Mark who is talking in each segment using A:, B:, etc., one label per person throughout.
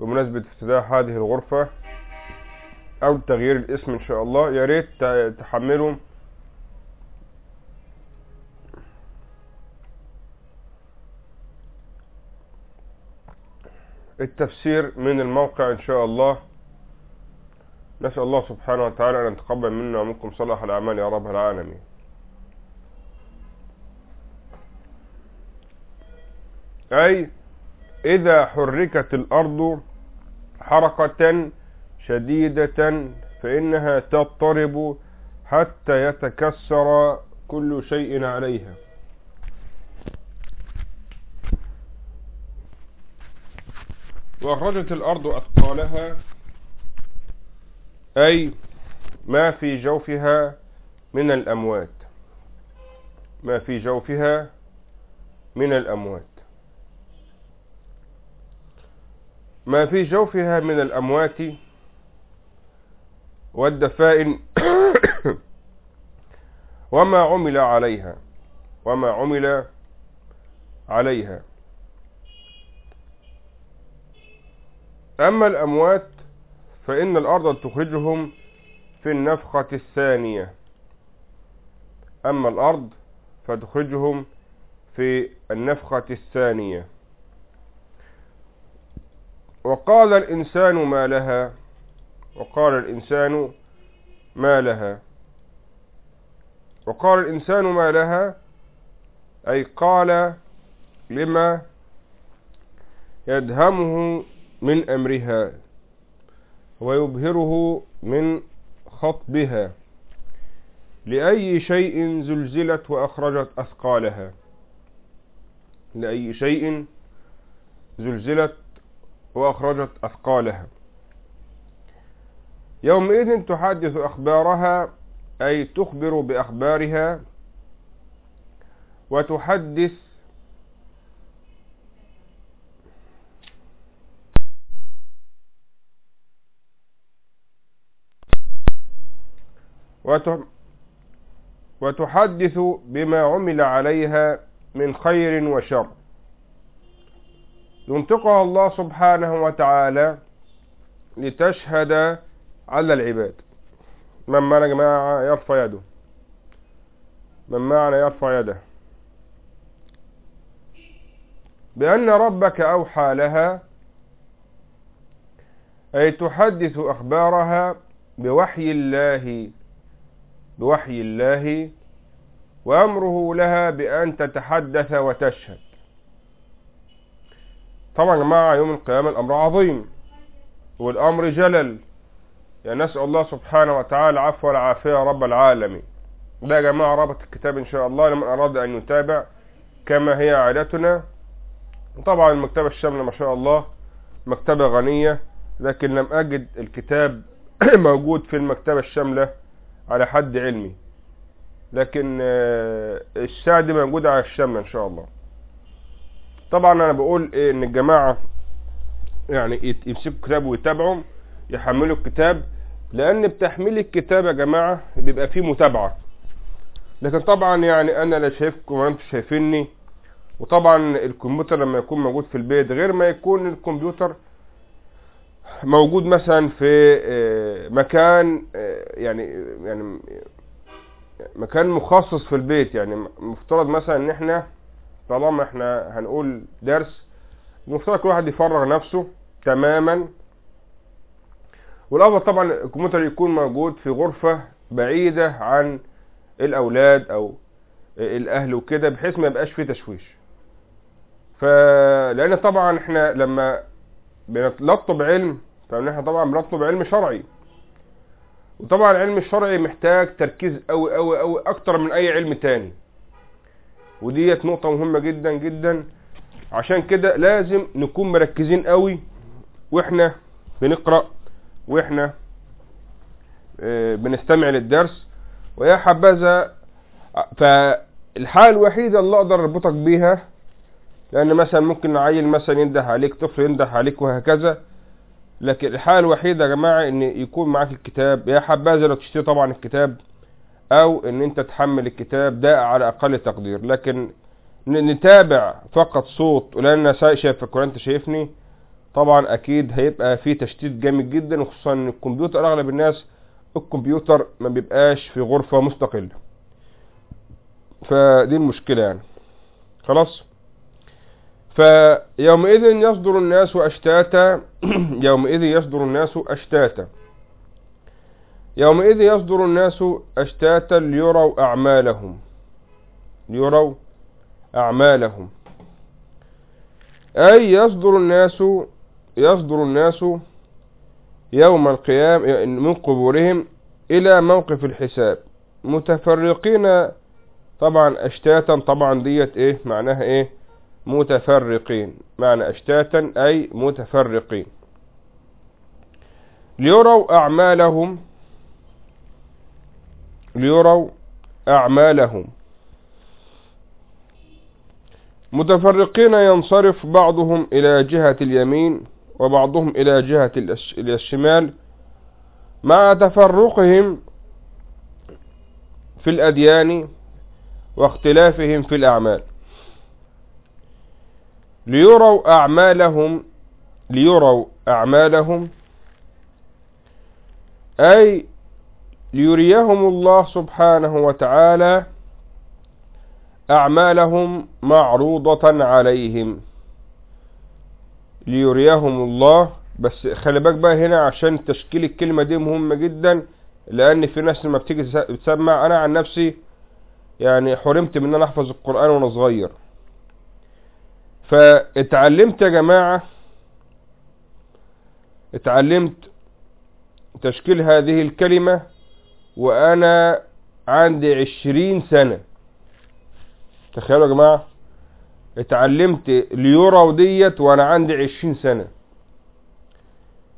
A: بمناسبة افتتاح هذه الغرفة او تغيير الاسم ان شاء الله يا ريت تحملوا التفسير من الموقع ان شاء الله نسأل الله سبحانه وتعالى ان يتقبل منا ومنكم صلاح الاعمال يا رب العالمين اي إذا حركت الأرض حركة شديدة فإنها تضطرب حتى يتكسر كل شيء عليها وأخرجت الأرض أثقالها أي ما في جوفها من الأموات ما في جوفها من الأموات ما في جوفها من الأموات والدفائن وما عمل عليها وما عمل عليها أما الأموات فإن الأرض تخرجهم في النفخة الثانية أما الأرض فتخرجهم في النفخة الثانية وقال الإنسان ما لها وقال الإنسان ما لها وقال الإنسان ما لها أي قال لما يدهمه من أمرها ويبهره من خطبها لأي شيء زلزلت وأخرجت أثقالها لأي شيء زلزلت وأخرجت أثقالها يومئذ تحدث أخبارها أي تخبر بأخبارها وتحدث وتحدث بما عمل عليها من خير وشر ينطقها الله سبحانه وتعالى لتشهد على العباد من معنى جماعة يرفع يده من معنى يرفع يده بأن ربك أوحى لها أي تحدث أخبارها بوحي الله بوحي الله وأمره لها بأن تتحدث وتشهد طبعا يا جماعة يوم القيامة الأمر عظيم والأمر جلل يعني نسأل الله سبحانه وتعالى عفو والعافية رب العالمين ده يا جماعة رابط الكتاب إن شاء الله لمن أراد أن يتابع كما هي عادتنا طبعا المكتبة الشاملة ما شاء الله مكتبة غنية لكن لم أجد الكتاب موجود في المكتبة الشاملة على حد علمي لكن آه، الساعة دي موجودة على الشاملة إن شاء الله طبعا انا بقول إيه، ان الجماعة يعني يمسكوا كتاب ويتابعوا يحملوا الكتاب لان بتحميل الكتاب يا جماعة بيبقى فيه متابعة لكن طبعا يعني انا لا شايفكم وانتم شايفيني وطبعا الكمبيوتر لما يكون موجود في البيت غير ما يكون الكمبيوتر موجود مثلا في آه، مكان آه، يعني يعني مكان مخصص في البيت يعني مفترض مثلا ان احنا طالما احنا هنقول درس المفترض كل واحد يفرغ نفسه تماما والافضل طبعا الكمبيوتر يكون موجود في غرفة بعيدة عن الاولاد او الاهل وكده بحيث ما يبقاش فيه تشويش فلان طبعا احنا لما بنطلب علم فان احنا طبعا بنطلب علم شرعي وطبعا العلم الشرعي محتاج تركيز قوي قوي قوي اكتر من اي علم تاني وديت نقطة مهمة جدا جدا عشان كده لازم نكون مركزين قوي واحنا بنقرأ واحنا آه، بنستمع للدرس ويا حبذا فالحالة الوحيدة اللي اقدر اربطك بيها لان مثلا ممكن عيل مثلا ينده عليك طفل ينده عليك وهكذا لكن الحالة الوحيدة يا جماعة ان يكون معاك الكتاب يا حبذا لو تشتري طبعا الكتاب او ان انت تحمل الكتاب ده على اقل تقدير لكن نتابع فقط صوت ولان انا شايفك انت شايفني طبعا اكيد هيبقى في تشتيت جامد جدا وخصوصا ان الكمبيوتر اغلب الناس الكمبيوتر ما بيبقاش في غرفة مستقلة فدي المشكلة يعني خلاص فيومئذ يصدر الناس أشتاتا يومئذ يصدر الناس أشتاتا يومئذ يصدر الناس أشتاتا ليروا أعمالهم ليروا أعمالهم أي يصدر الناس يصدر الناس يوم القيام من قبورهم إلى موقف الحساب متفرقين طبعا أشتاتا طبعا ديت إيه معناها إيه متفرقين معنى أشتاتا أي متفرقين ليروا أعمالهم ليروا أعمالهم متفرقين ينصرف بعضهم إلى جهة اليمين وبعضهم إلى جهة الشمال مع تفرقهم في الأديان واختلافهم في الأعمال ليروا أعمالهم ليروا أعمالهم أي ليريهم الله سبحانه وتعالى أعمالهم معروضة عليهم ليريهم الله بس خلي بالك بقى هنا عشان تشكيل الكلمة دي مهمة جدا لأن في ناس لما بتيجي تسمع أنا عن نفسي يعني حرمت من أن أحفظ القرآن وأنا صغير فاتعلمت يا جماعة اتعلمت تشكيل هذه الكلمة وانا عندي عشرين سنة تخيلوا يا جماعة اتعلمت اليورا ديت وانا عندي عشرين سنة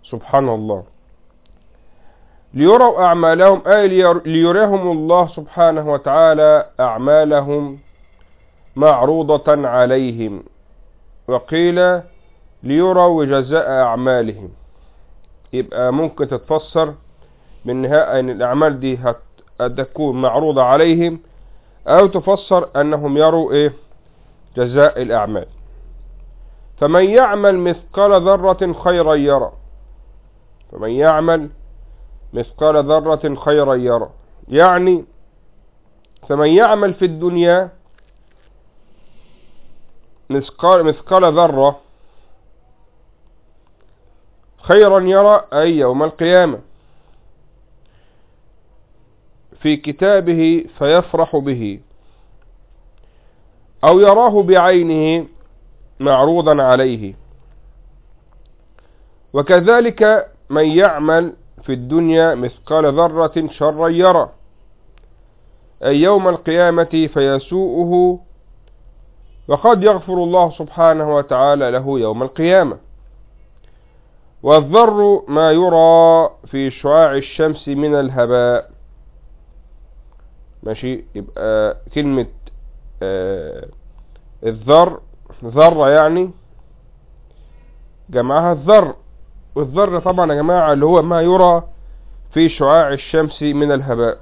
A: سبحان الله ليروا أعمالهم أي ليريهم الله سبحانه وتعالى أعمالهم معروضة عليهم وقيل ليروا جزاء أعمالهم يبقى ممكن تتفسر منها أن الأعمال دي هتكون معروضة عليهم أو تفسر أنهم يروا إيه جزاء الأعمال فمن يعمل مثقال ذرة خيرا يرى فمن يعمل مثقال ذرة خيرا يرى يعني فمن يعمل في الدنيا مثقال, مثقال ذرة خيرا يرى أي يوم القيامة في كتابه فيفرح به أو يراه بعينه معروضا عليه وكذلك من يعمل في الدنيا مثقال ذرة شرا يرى أي يوم القيامة فيسوءه وقد يغفر الله سبحانه وتعالى له يوم القيامة والذر ما يرى في شعاع الشمس من الهباء ماشي يبقى كلمة آه الذر ذرة يعني جمعها الذر والذر طبعا يا جماعة اللي هو ما يرى في شعاع الشمس من الهباء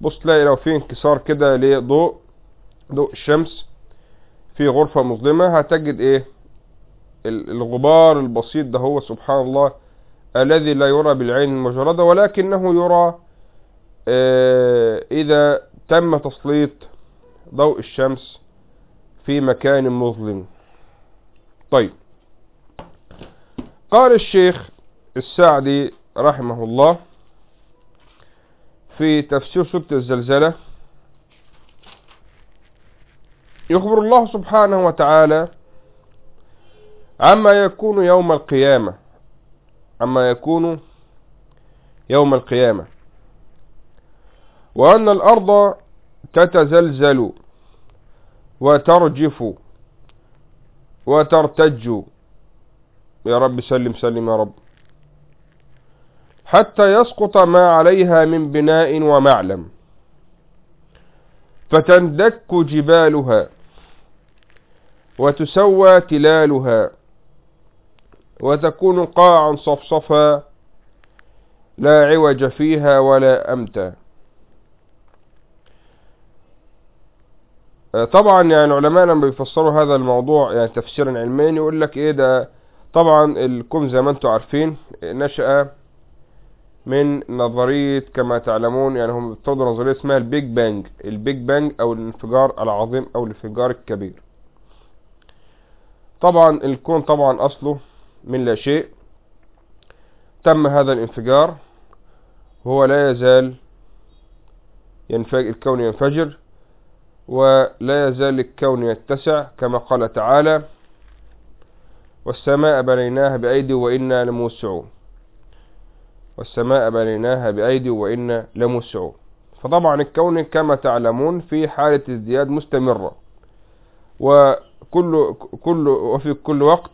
A: بص تلاقي لو في انكسار كده لضوء ضوء الشمس في غرفة مظلمة هتجد ايه الغبار البسيط ده هو سبحان الله الذي لا يرى بالعين المجردة ولكنه يرى آه، اذا تم تسليط ضوء الشمس في مكان مظلم طيب قال الشيخ السعدي رحمه الله في تفسير سورة الزلزلة يخبر الله سبحانه وتعالى عما يكون يوم القيامة عما يكون يوم القيامة وأن الأرض تتزلزل وترجف وترتج يا رب سلم سلم يا رب حتى يسقط ما عليها من بناء ومعلم فتندك جبالها وتسوى تلالها وتكون قاعا صفصفا لا عوج فيها ولا أمتا آه، طبعا يعني علماء لما بيفسروا هذا الموضوع يعني تفسيرا علميا يقول لك ايه ده طبعا الكون زي ما انتم عارفين نشأ من نظرية كما تعلمون يعني هم بتفضل نظرية اسمها البيج بانج البيج بانج او الانفجار العظيم او الانفجار الكبير طبعا الكون طبعا اصله من لا شيء تم هذا الانفجار وهو لا يزال ينفجر الكون ينفجر ولا يزال الكون يتسع كما قال تعالى والسماء بنيناها بأيدي وإنا لموسعون والسماء بنيناها بأيدي وإنا لموسعون فطبعا الكون كما تعلمون في حالة ازدياد مستمرة وكل كل وفي كل وقت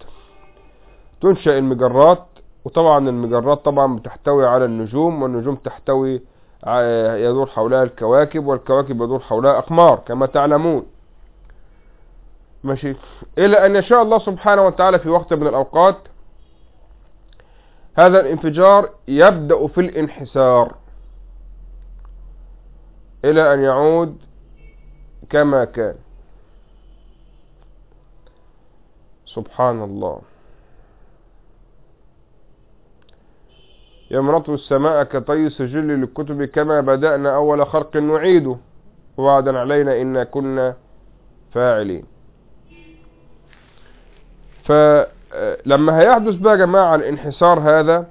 A: تنشأ المجرات وطبعا المجرات طبعا بتحتوي على النجوم والنجوم تحتوي يدور حولها الكواكب والكواكب يدور حولها أقمار كما تعلمون ماشي إلى أن يشاء الله سبحانه وتعالى في وقت من الأوقات هذا الانفجار يبدأ في الانحسار إلى أن يعود كما كان سبحان الله يمرط السماء كطي سجل للكتب كما بدأنا أول خرق نعيده وعدا علينا إن كنا فاعلين فلما هيحدث بقى يا جماعة الانحسار هذا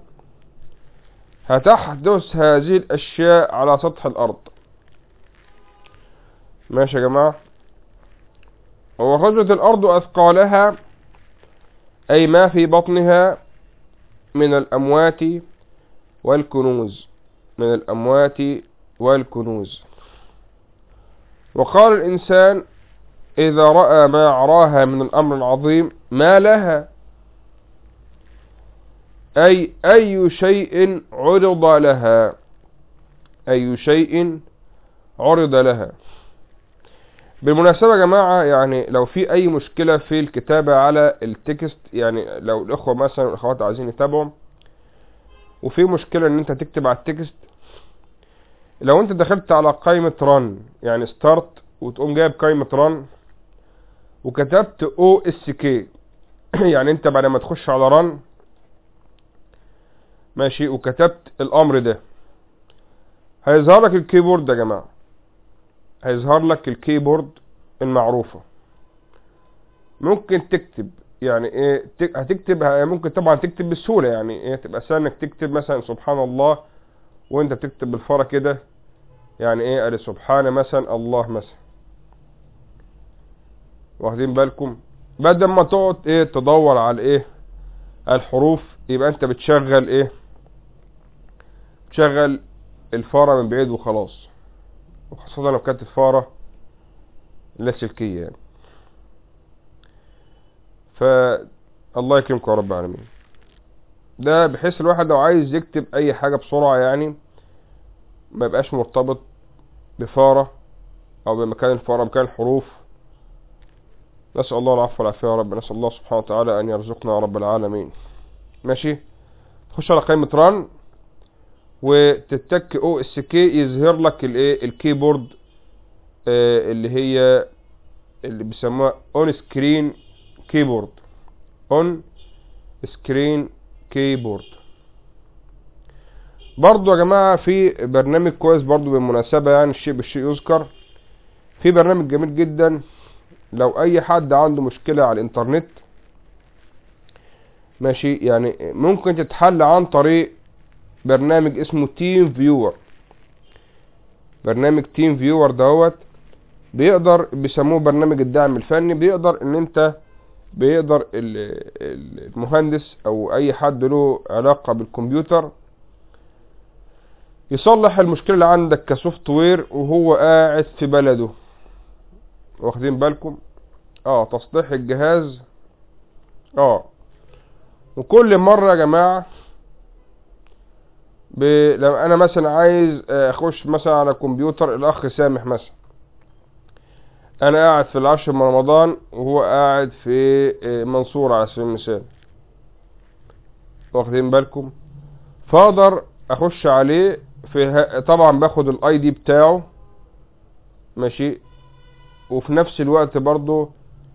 A: هتحدث هذه الأشياء على سطح الأرض ماشي يا جماعة وخرجت الأرض أثقالها أي ما في بطنها من الأموات والكنوز من الأموات والكنوز وقال الإنسان إذا رأى ما عراها من الأمر العظيم ما لها أي أي شيء عرض لها أي شيء عرض لها بالمناسبة يا جماعة يعني لو في أي مشكلة في الكتابة على التكست يعني لو الإخوة مثلا والأخوات عايزين يتابعوا وفي مشكلة ان انت تكتب على التكست لو انت دخلت على قائمة ران يعني ستارت وتقوم جايب قائمة ران وكتبت او اس كي يعني انت بعد ما تخش على ران ماشي وكتبت الامر ده هيظهر لك الكيبورد يا جماعة هيظهر لك الكيبورد المعروفة ممكن تكتب يعني ايه هتكتب يعني ممكن طبعا تكتب بسهولة يعني ايه تبقى سهل انك تكتب مثلا سبحان الله وانت بتكتب بالفارة كده يعني ايه قال سبحان مثلا الله مثلا واخدين بالكم بدل ما تقعد ايه تدور على ايه الحروف يبقى انت بتشغل ايه بتشغل الفارة من بعيد وخلاص وخاصة لو كانت الفارة لاسلكية يعني فالله يكرمكم يا رب العالمين ده بحيث الواحد لو عايز يكتب اي حاجة بسرعة يعني ما يبقاش مرتبط بفارة او بمكان الفارة مكان الحروف نسأل الله العفو والعافية يا رب نسأل الله سبحانه وتعالى ان يرزقنا يا رب العالمين ماشي تخش على قائمة ران وتتك او اس كي يظهر لك الايه الكيبورد آه، اللي هي اللي بيسموها اون سكرين كيبورد اون سكرين كيبورد برضو يا جماعة في برنامج كويس برضو بالمناسبة يعني الشيء بالشيء يذكر في برنامج جميل جدا لو اي حد عنده مشكلة على الانترنت ماشي يعني ممكن تتحل عن طريق برنامج اسمه تيم فيور برنامج تيم فيور دوت بيقدر بيسموه برنامج الدعم الفني بيقدر ان انت بيقدر المهندس او اي حد له علاقة بالكمبيوتر يصلح المشكلة اللي عندك كسوفت وير وهو قاعد في بلده واخدين بالكم اه تصليح الجهاز اه وكل مرة يا جماعة ب... لما انا مثلا عايز اخش مثلا على كمبيوتر الاخ سامح مثلا انا قاعد في العشر من رمضان وهو قاعد في آه، منصورة على سبيل المثال واخدين بالكم فاقدر اخش عليه في طبعا باخد الاي دي بتاعه ماشي وفي نفس الوقت برضو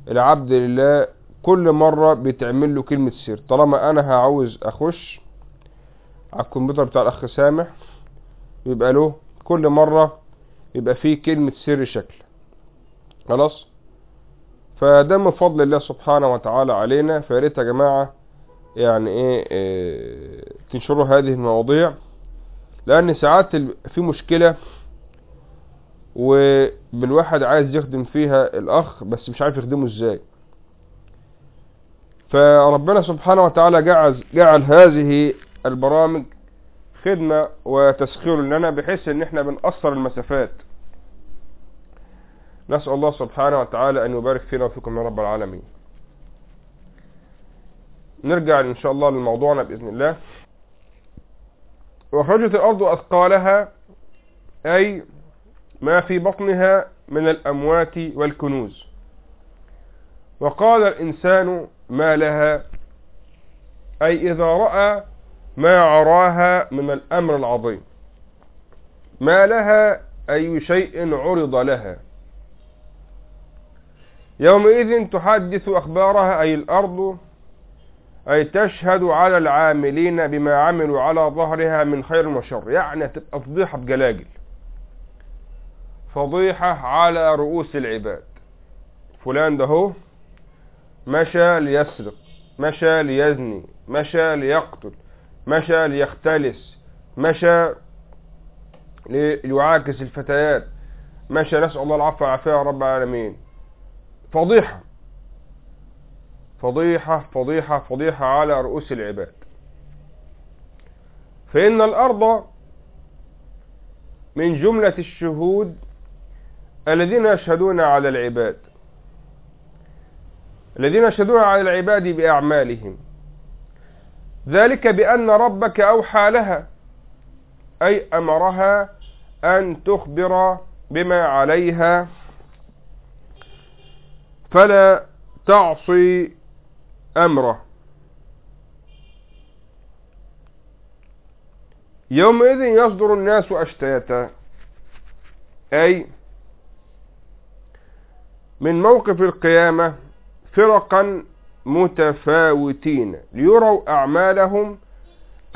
A: العبد لله كل مرة بتعمل له كلمة سر طالما انا هعوز اخش على الكمبيوتر بتاع الاخ سامح يبقى له كل مرة يبقى فيه كلمة سر شكل خلاص فده من فضل الله سبحانه وتعالى علينا فياريت يا جماعة يعني ايه, إيه تنشروا هذه المواضيع لان ساعات في مشكلة والواحد عايز يخدم فيها الاخ بس مش عارف يخدمه ازاي فربنا سبحانه وتعالى جعل, جعل هذه البرامج خدمة وتسخير لنا بحيث ان احنا بنقصر المسافات نسأل الله سبحانه وتعالى أن يبارك فينا وفيكم يا رب العالمين نرجع إن شاء الله لموضوعنا بإذن الله وخرجت الأرض أثقالها أي ما في بطنها من الأموات والكنوز وقال الإنسان ما لها أي إذا رأى ما عراها من الأمر العظيم ما لها أي شيء عرض لها يومئذ تحدث أخبارها أي الأرض أي تشهد على العاملين بما عملوا على ظهرها من خير وشر يعني تبقى فضيحة بجلاجل فضيحة على رؤوس العباد فلان ده هو مشى ليسرق مشى ليزني مشى ليقتل مشى ليختلس مشى ليعاكس الفتيات مشى نسأل الله العفو والعافية رب العالمين فضيحة فضيحة فضيحة فضيحة على رؤوس العباد فإن الأرض من جملة الشهود الذين يشهدون على العباد الذين يشهدون على العباد بأعمالهم ذلك بأن ربك أوحى لها أي أمرها أن تخبر بما عليها فلا تعصي أمره يومئذ يصدر الناس أشتاتا أي من موقف القيامة فرقا متفاوتين ليروا أعمالهم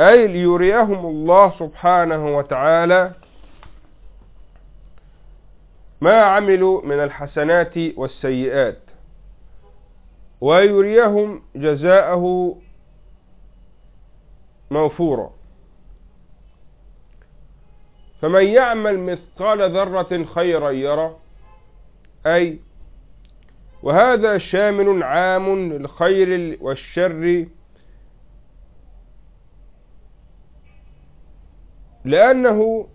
A: أي ليريهم الله سبحانه وتعالى ما عملوا من الحسنات والسيئات ويريهم جزاءه موفورا فمن يعمل مثقال ذرة خيرا يره أي وهذا شامل عام للخير والشر لأنه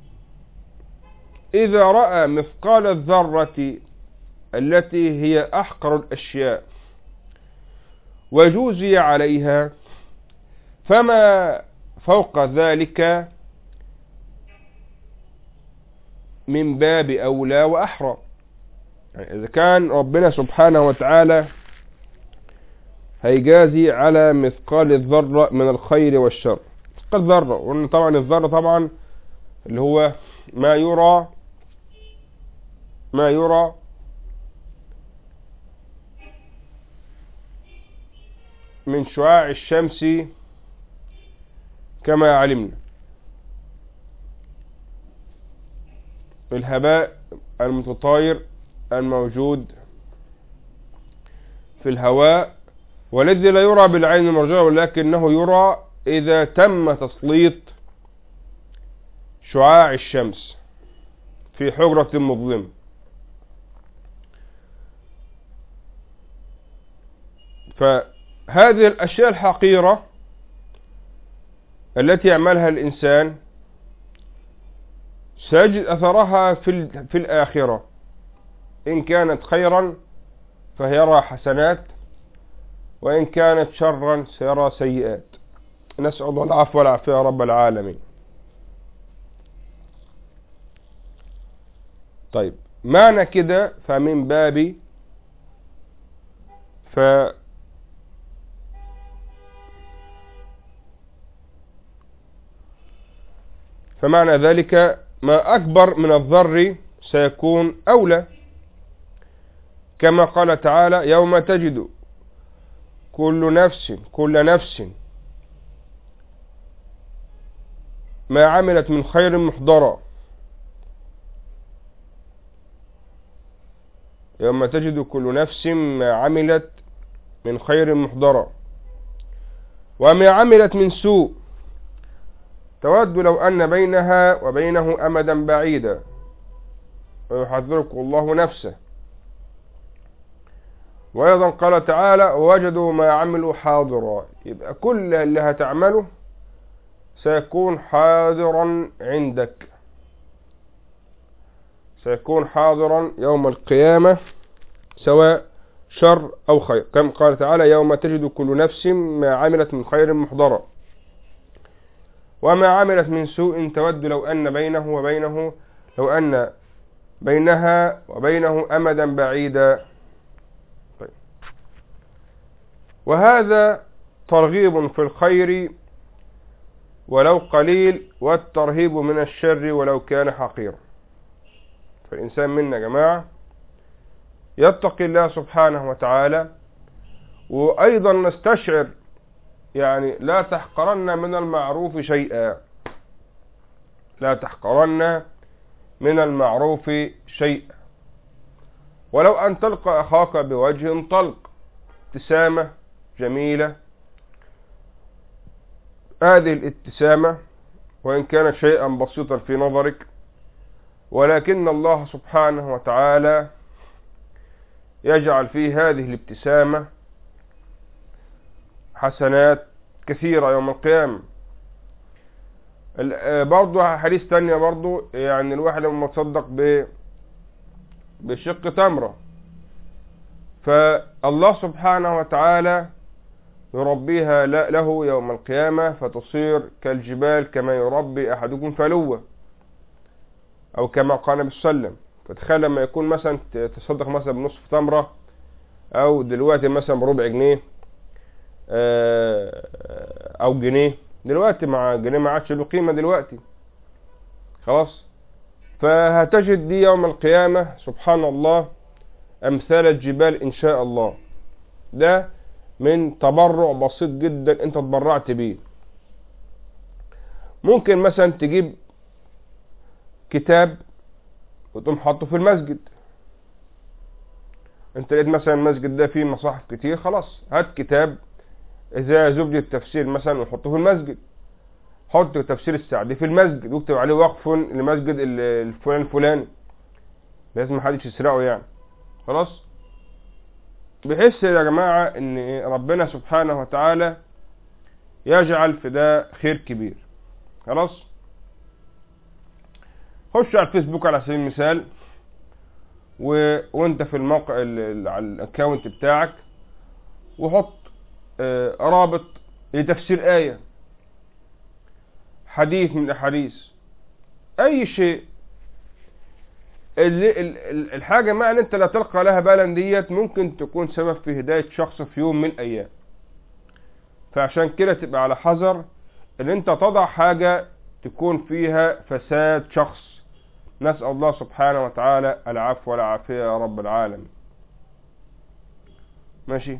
A: إذا رأى مثقال الذرة التي هي أحقر الأشياء وجوزي عليها فما فوق ذلك من باب أولى وأحرى يعني إذا كان ربنا سبحانه وتعالى هيجازي على مثقال الذرة من الخير والشر مثقال الذرة وإن طبعا الذرة طبعا اللي هو ما يرى ما يرى من شعاع الشمس كما علمنا الهباء المتطاير الموجود في الهواء والذي لا يرى بالعين المرجوة ولكنه يرى إذا تم تسليط شعاع الشمس في حجرة مظلمة ف هذه الأشياء الحقيرة التي يعملها الإنسان سيجد أثرها في, في الآخرة إن كانت خيرا فيرى حسنات وإن كانت شرا سيرى سيئات نسأل العفو والعافية يا رب العالمين طيب معنى كده فمن باب ف فمعنى ذلك ما أكبر من الضر سيكون أولى كما قال تعالى يوم تجد كل نفس كل نفس ما عملت من خير محضرا يوم تجد كل نفس ما عملت من خير محضرا وما عملت من سوء تود لو أن بينها وبينه أمدا بعيدا ويحذرك الله نفسه وأيضا قال تعالى وجدوا ما عملوا حاضرا يبقى كل اللي هتعمله سيكون حاضرا عندك سيكون حاضرا يوم القيامة سواء شر أو خير كم قال تعالى يوم تجد كل نفس ما عملت من خير محضرا وما عملت من سوء تود لو أن بينه وبينه لو أن بينها وبينه أمدا بعيدا طيب. وهذا ترغيب في الخير ولو قليل والترهيب من الشر ولو كان حقيرا فالإنسان منا يا جماعة يتقي الله سبحانه وتعالى وأيضا نستشعر يعني لا تحقرن من المعروف شيئا لا تحقرن من المعروف شيئا ولو أن تلقى أخاك بوجه طلق ابتسامة جميلة هذه الابتسامة وإن كانت شيئا بسيطا في نظرك ولكن الله سبحانه وتعالى يجعل في هذه الابتسامة حسنات كثيرة يوم القيامة آه، برضه حديث تانية برضه يعني الواحد لما تصدق بشق تمرة فالله سبحانه وتعالى يربيها له يوم القيامة فتصير كالجبال كما يربي أحدكم فلوة أو كما قال بالسلم فتخيل لما يكون مثلا تصدق مثلا بنصف تمرة أو دلوقتي مثلا بربع جنيه آه، او جنيه دلوقتي مع جنيه ما عادش له قيمه دلوقتي خلاص فهتجد دي يوم القيامه سبحان الله امثال الجبال ان شاء الله ده من تبرع بسيط جدا انت تبرعت بيه ممكن مثلا تجيب كتاب وتقوم حاطه في المسجد انت لقيت مثلا المسجد ده فيه مصاحف كتير خلاص هات كتاب زي زبدة التفسير مثلا وحطه في المسجد حط تفسير السعدي في المسجد واكتب عليه وقف لمسجد الفلان الفلاني لازم محدش يسرقه يعني خلاص بحيث يا جماعة ان ربنا سبحانه وتعالى يجعل في ده خير كبير خلاص خش على الفيسبوك على سبيل المثال و... وانت في الموقع ال... على الاكونت بتاعك وحط آه، رابط لتفسير آية حديث من الأحاديث أي شيء اللي الحاجة ما أن أنت لا تلقى لها بالا ديت ممكن تكون سبب في هداية شخص في يوم من الأيام فعشان كده تبقى على حذر ان انت تضع حاجة تكون فيها فساد شخص نسأل الله سبحانه وتعالى العفو والعافية يا رب العالمين ماشي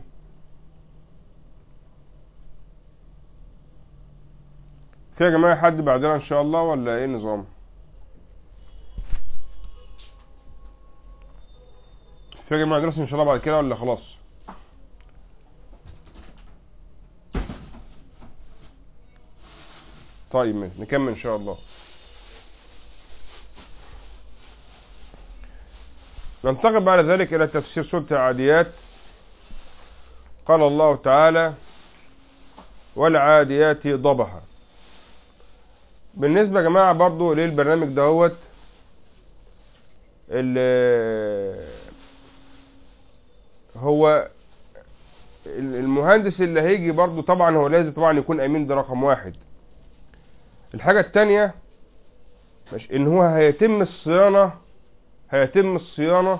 A: في يا جماعة حد بعدنا ان شاء الله ولا ايه النظام في يا جماعة درس ان شاء الله بعد كده ولا خلاص طيب نكمل ان شاء الله ننتقل بعد ذلك إلى تفسير سورة العاديات قال الله تعالى والعاديات ضبحا بالنسبة يا جماعة برضو للبرنامج دهوت اللي هو المهندس اللي هيجي برضو طبعا هو لازم طبعا يكون امين ده رقم واحد الحاجة التانية مش ان هو هيتم الصيانة هيتم الصيانة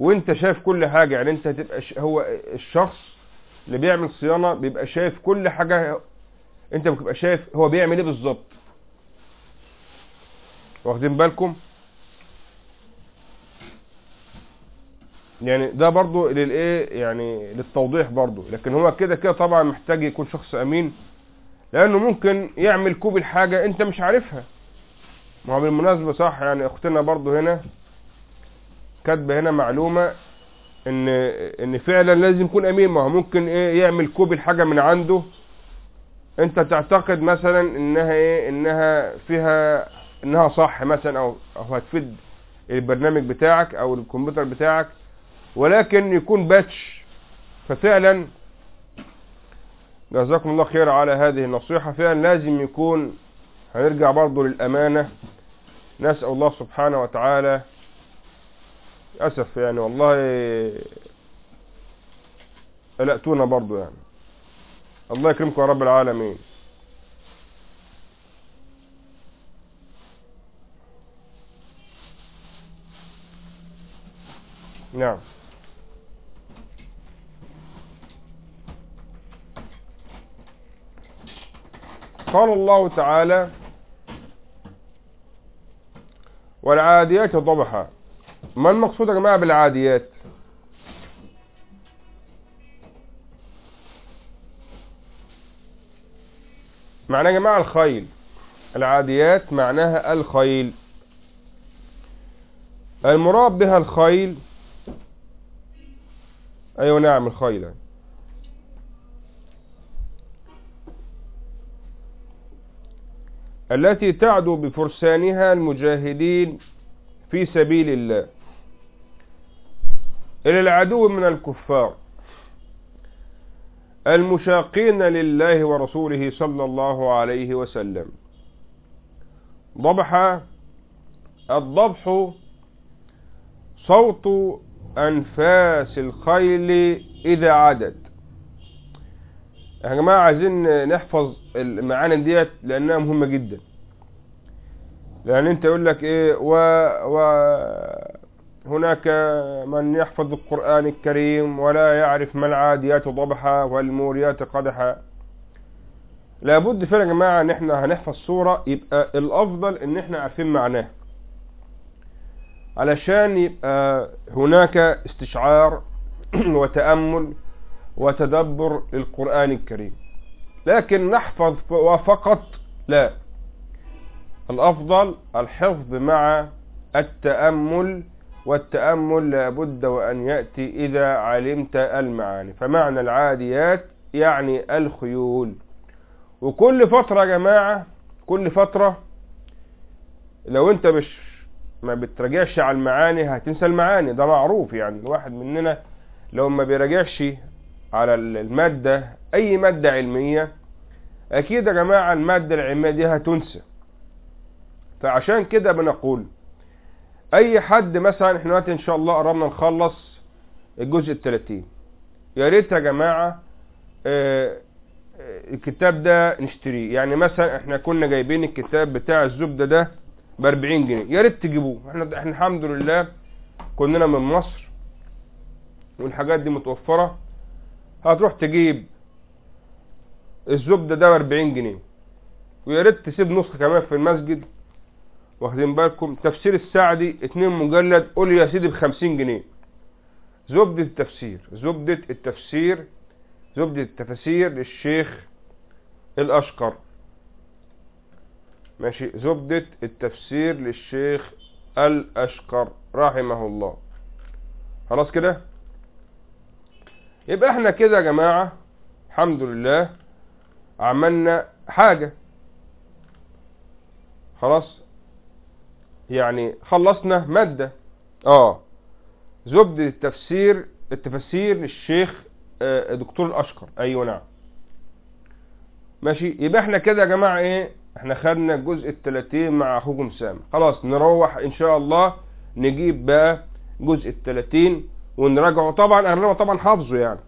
A: وانت شايف كل حاجة يعني انت هتبقى هو الشخص اللي بيعمل صيانة بيبقى شايف كل حاجة انت بتبقى شايف هو بيعمل ايه بالظبط واخدين بالكم يعني ده برضو للايه يعني للتوضيح برضو لكن هو كده كده طبعا محتاج يكون شخص امين لانه ممكن يعمل كوب الحاجة انت مش عارفها ما هو بالمناسبة صح يعني اختنا برضو هنا كاتبة هنا معلومة ان ان فعلا لازم يكون امين ما هو ممكن ايه يعمل كوب الحاجة من عنده انت تعتقد مثلا انها ايه انها فيها انها صح مثلا او او هتفيد البرنامج بتاعك او الكمبيوتر بتاعك ولكن يكون باتش ففعلا جزاكم الله خير على هذه النصيحة فعلا لازم يكون هنرجع برضه للأمانة نسأل الله سبحانه وتعالى أسف يعني والله قلقتونا برضه يعني الله يكرمكم يا رب العالمين نعم قال الله تعالى والعاديات ضبحا ما المقصود يا جماعه بالعاديات معناها يا جماعة الخيل العاديات معناها الخيل المراد بها الخيل ايوه نعم الخيل التي تعدو بفرسانها المجاهدين في سبيل الله إلى العدو من الكفار المشاقين لله ورسوله صلى الله عليه وسلم ضبح الضبح صوت أنفاس الخيل إذا عدت يا جماعة عايزين نحفظ المعاني ديت لأنها مهمة جدا لأن أنت يقول لك إيه و, و هناك من يحفظ القرآن الكريم ولا يعرف ما العاديات ضبحا والموريات قدحا لابد فعلا يا جماعة ان احنا هنحفظ سورة يبقى الافضل ان احنا عارفين معناها علشان يبقى هناك استشعار وتأمل وتدبر للقرآن الكريم لكن نحفظ وفقط لا الافضل الحفظ مع التأمل والتأمل لابد وأن يأتي إذا علمت المعاني فمعنى العاديات يعني الخيول وكل فترة يا جماعة كل فترة لو انت مش ما بتراجعش على المعاني هتنسى المعاني ده معروف يعني الواحد مننا لو ما بيراجعش على المادة اي مادة علمية اكيد يا جماعة المادة العلمية دي هتنسى فعشان كده بنقول اي حد مثلا احنا دلوقتي ان شاء الله قربنا نخلص الجزء التلاتين يا ريت يا جماعة اه الكتاب ده نشتريه يعني مثلا احنا كنا جايبين الكتاب بتاع الزبدة ده باربعين جنيه يا ريت تجيبوه احنا احنا الحمد لله كنا من مصر والحاجات دي متوفرة هتروح تجيب الزبدة ده باربعين جنيه ويا ريت تسيب نص كمان في المسجد واخدين بالكم تفسير السعدي اتنين مجلد قول يا سيدي بخمسين جنيه زبدة التفسير زبدة التفسير زبدة التفسير للشيخ الأشقر ماشي زبدة التفسير للشيخ الأشقر رحمه الله خلاص كده يبقى احنا كده يا جماعة الحمد لله عملنا حاجة خلاص يعني خلصنا مادة اه زبدة التفسير التفسير للشيخ آه، دكتور الاشقر ايوه نعم ماشي يبقى احنا كده يا جماعة ايه احنا خدنا الجزء التلاتين مع اخوكم سامة خلاص نروح ان شاء الله نجيب بقى جزء التلاتين ونراجعه طبعا اغلبه طبعا حافظه يعني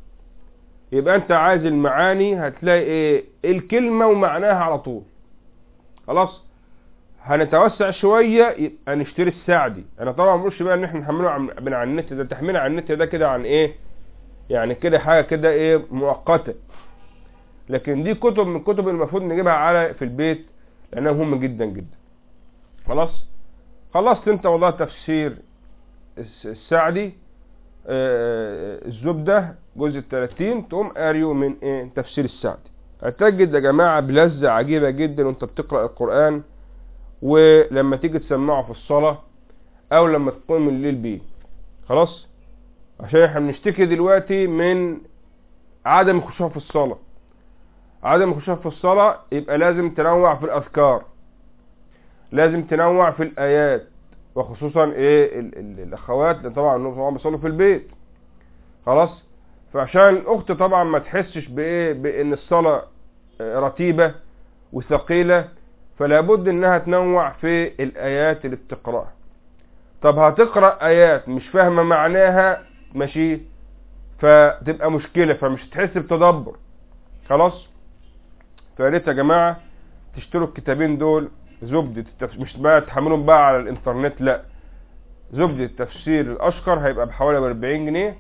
A: يبقى انت عايز المعاني هتلاقي ايه الكلمة ومعناها على طول خلاص هنتوسع شويه يبقى نشتري السعدي انا طبعا مش بقى ان احنا نحمله من على النت ده تحميله على النت ده كده عن ايه يعني كده حاجه كده ايه مؤقته لكن دي كتب من الكتب المفروض نجيبها على في البيت لانها مهمه جدا جدا خلاص خلصت انت والله تفسير السعدي الزبدة آه، جزء 30 تقوم اريو من ايه تفسير السعدي هتجد يا جماعة بلذة عجيبة جدا وانت بتقرأ القرآن ولما تيجي تسمعه في الصلاة او لما تقوم الليل بيه خلاص عشان احنا بنشتكي دلوقتي من عدم الخشوع في الصلاة عدم الخشوع في الصلاة يبقى لازم تنوع في الاذكار لازم تنوع في الايات وخصوصا ايه الـ الـ الاخوات طبعا طبعا بيصلوا في البيت خلاص فعشان الاخت طبعا ما تحسش بايه بان الصلاه رتيبه وثقيله فلا بد انها تنوع في الايات اللي بتقراها طب هتقرا ايات مش فاهمه معناها ماشي فتبقى مشكله فمش هتحس بتدبر خلاص فيا ريت يا جماعه تشتروا الكتابين دول زبده التفسير مش بقى تحملهم بقى على الانترنت لا زبده التفسير الاشقر هيبقى بحوالي 40 جنيه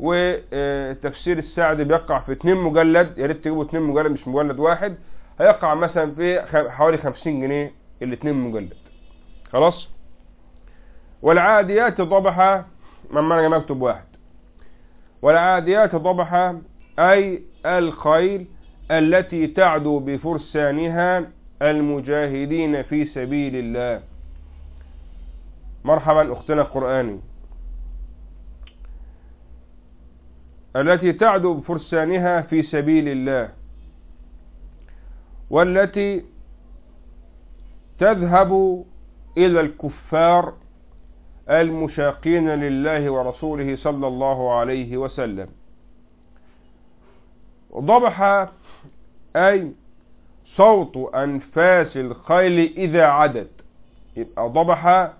A: وتفسير السعد بيقع في اتنين مجلد يا ريت تجيبوا اتنين مجلد مش مجلد واحد هيقع مثلا في حوالي 50 جنيه الاثنين مجلد خلاص والعاديات ضبحة من انا مكتوب واحد والعاديات ضبحة أي الخيل التي تعدو بفرسانها المجاهدين في سبيل الله مرحبا أختنا القرآني التي تعدو بفرسانها في سبيل الله والتي تذهب إلى الكفار المشاقين لله ورسوله صلى الله عليه وسلم ضبح أي صوت أنفاس الخيل إذا عدت يبقى ضبح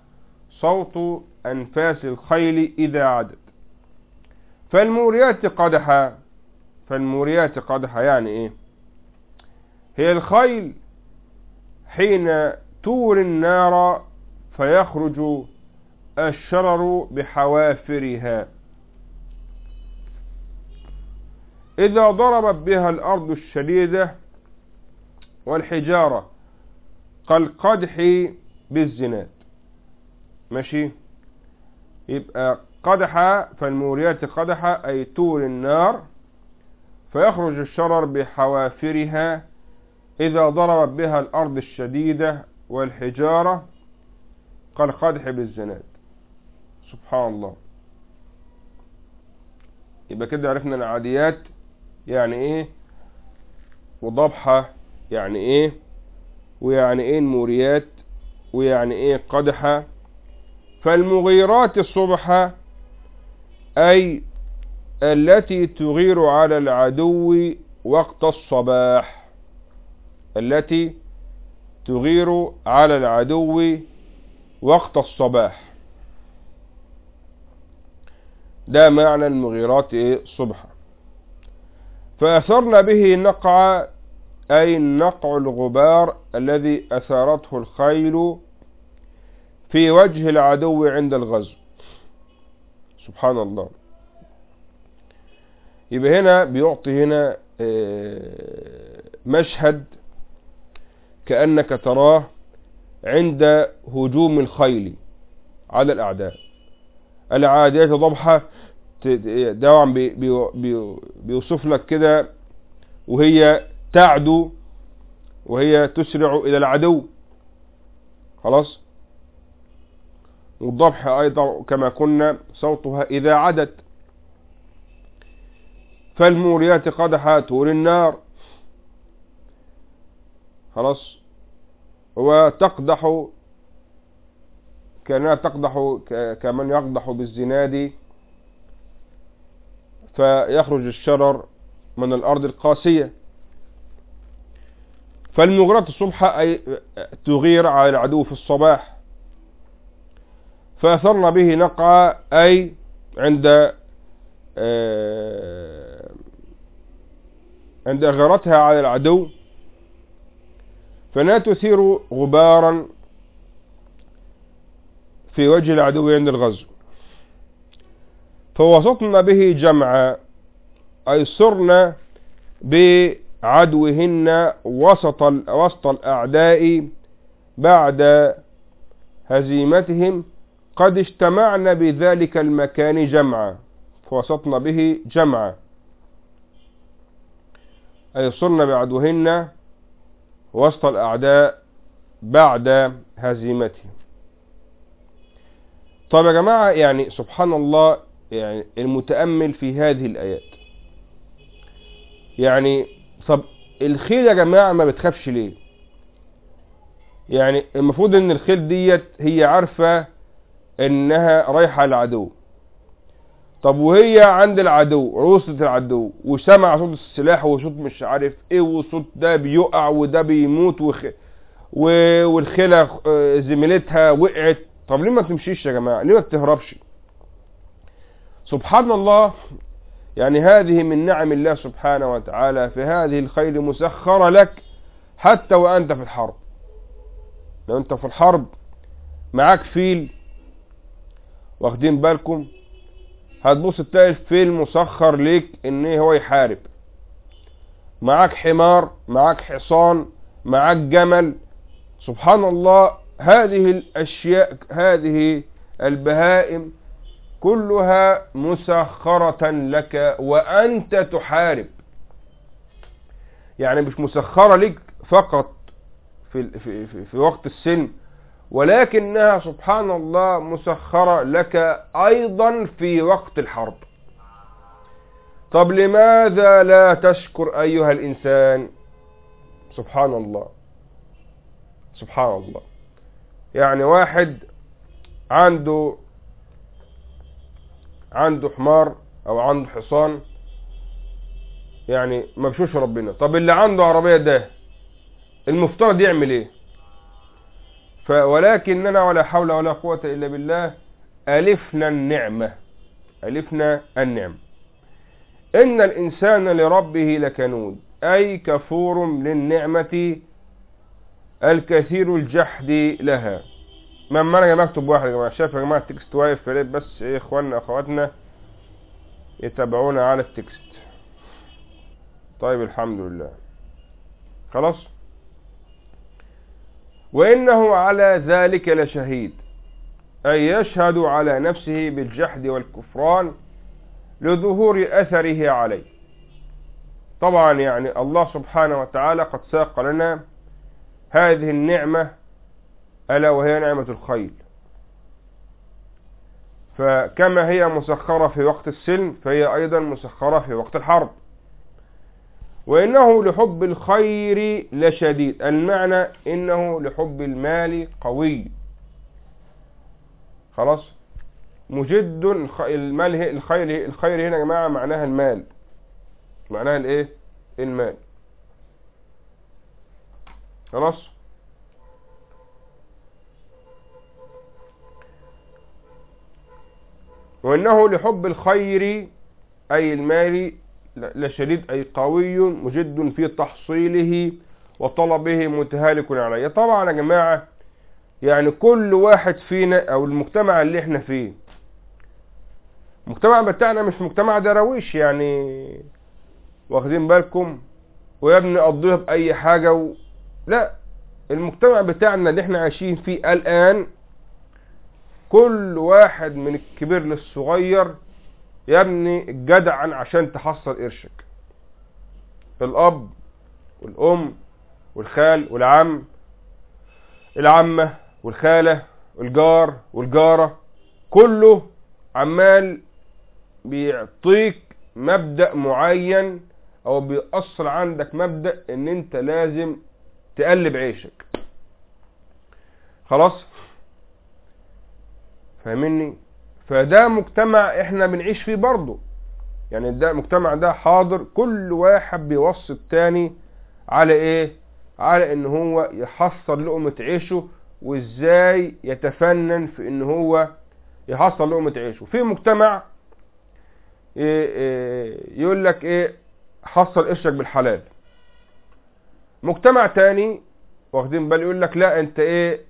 A: صوت أنفاس الخيل إذا عدت فالموريات قدحا فالموريات قدحا يعني إيه هي الخيل حين تور النار فيخرج الشرر بحوافرها إذا ضربت بها الأرض الشديدة والحجارة كالقدح بالزناد ماشي يبقى قدح فالموريات قدح أي تور النار فيخرج الشرر بحوافرها إذا ضربت بها الأرض الشديدة والحجارة كالقدح بالزناد سبحان الله يبقى كده عرفنا العاديات يعني ايه وضبحة يعني ايه ويعني ايه الموريات ويعني ايه قدحة فالمغيرات الصبحة اي التي تغير على العدو وقت الصباح التي تغير على العدو وقت الصباح ده معنى المغيرات ايه صبحا فأثرنا به نقع أي نقع الغبار الذي أثارته الخيل في وجه العدو عند الغزو سبحان الله يبقى هنا بيعطي هنا آه، مشهد كأنك تراه عند هجوم الخيل على الأعداء العاديات ضبحة دوعا بيوصف لك كده وهي تعدو وهي تسرع إلى العدو خلاص والضبحة أيضا كما كنا صوتها إذا عدت فالموريات قدحات تور النار خلاص وتقدح كأنها تقدح كمن يقدح بالزناد فيخرج الشرر من الأرض القاسية فالمغرة الصبح أي تغير على العدو في الصباح فأثرنا به نقع أي عند آه، عند غيرتها على العدو فلا تثير غبارا في وجه العدو عند الغزو فوسطنا به جمعا أي صرنا بعدوهن وسط, وسط الأعداء بعد هزيمتهم قد اجتمعنا بذلك المكان جمعا فوسطنا به جمعا أي صرنا بعدوهن وسط الأعداء بعد هزيمته طب يا جماعة يعني سبحان الله يعني المتأمل في هذه الآيات يعني طب الخيل يا جماعة ما بتخافش ليه يعني المفروض ان الخيل ديت هي عارفة انها رايحة لعدو طب وهي عند العدو عروسة العدو وسمع صوت السلاح وصوت مش عارف ايه وصوت ده بيقع وده بيموت وخ... و... والخلة آه، زميلتها وقعت طب ليه ما تمشيش يا جماعة ليه ما بتهربش سبحان الله يعني هذه من نعم الله سبحانه وتعالى في هذه الخيل مسخرة لك حتى وأنت في الحرب لو أنت في الحرب معاك فيل واخدين بالكم هتبص تلاقي الفيل مسخر ليك ان هو يحارب معاك حمار معاك حصان معاك جمل سبحان الله هذه الاشياء هذه البهائم كلها مسخرة لك وانت تحارب يعني مش مسخرة لك فقط في, في, في, في وقت السن ولكنها سبحان الله مسخرة لك أيضا في وقت الحرب طب لماذا لا تشكر أيها الإنسان سبحان الله سبحان الله يعني واحد عنده عنده حمار او عنده حصان يعني ما بشوش ربنا طب اللي عنده عربية ده المفترض يعمل ايه ولكننا ولا حول ولا قوة إلا بالله ألفنا النعمة ألفنا النعمة إن الإنسان لربه لكنود أي كفور للنعمة الكثير الجحد لها ما انا مكتوب واحد يا جماعه شايف يا جماعه التكست واقف يا ريت بس ايه اخواننا اخواتنا يتابعونا على التكست طيب الحمد لله خلاص وإنه على ذلك لشهيد أي يشهد على نفسه بالجحد والكفران لظهور أثره عليه طبعا يعني الله سبحانه وتعالى قد ساق لنا هذه النعمة ألا وهي نعمة الخيل فكما هي مسخرة في وقت السلم فهي أيضا مسخرة في وقت الحرب وإنه لحب الخير لشديد المعنى إنه لحب المال قوي خلاص مجد المال الخير الخير هنا يا جماعة معناها المال معناها الايه المال خلاص وإنه لحب الخير أي المال لشديد أي قوي مجد في تحصيله وطلبه متهالك عليه طبعا يا جماعة يعني كل واحد فينا أو المجتمع اللي احنا فيه المجتمع بتاعنا مش مجتمع دراويش يعني واخدين بالكم ويا ابني قضيها بأي حاجة و... لا المجتمع بتاعنا اللي احنا عايشين فيه الآن كل واحد من الكبير للصغير يا ابني جدعا عشان تحصل قرشك الاب والام والخال والعم العمة والخالة والجار والجارة كله عمال بيعطيك مبدأ معين او بيأصل عندك مبدأ ان انت لازم تقلب عيشك خلاص فاهمني فده مجتمع احنا بنعيش فيه برضه يعني ده المجتمع ده حاضر كل واحد بيوصي التاني على ايه على ان هو يحصل لقمة عيشه وازاي يتفنن في ان هو يحصل لقمة عيشه في مجتمع إيه، إيه، يقول لك ايه حصل قشرك بالحلال مجتمع تاني واخدين بال يقول لك لا انت ايه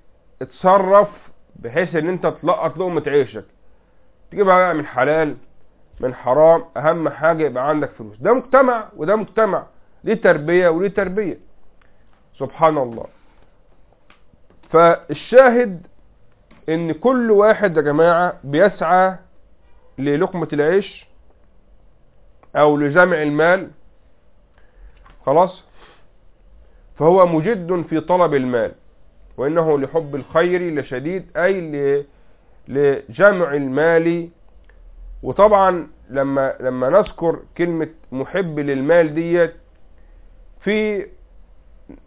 A: اتصرف بحيث ان انت تلقط لقمة عيشك تجيبها بقى من حلال من حرام اهم حاجة يبقى عندك فلوس ده مجتمع وده مجتمع ليه تربية وليه تربية سبحان الله فالشاهد ان كل واحد يا جماعة بيسعى للقمة العيش او لجمع المال خلاص فهو مجد في طلب المال وانه لحب الخير لشديد اي لجمع المال وطبعا لما لما نذكر كلمة محب للمال ديت في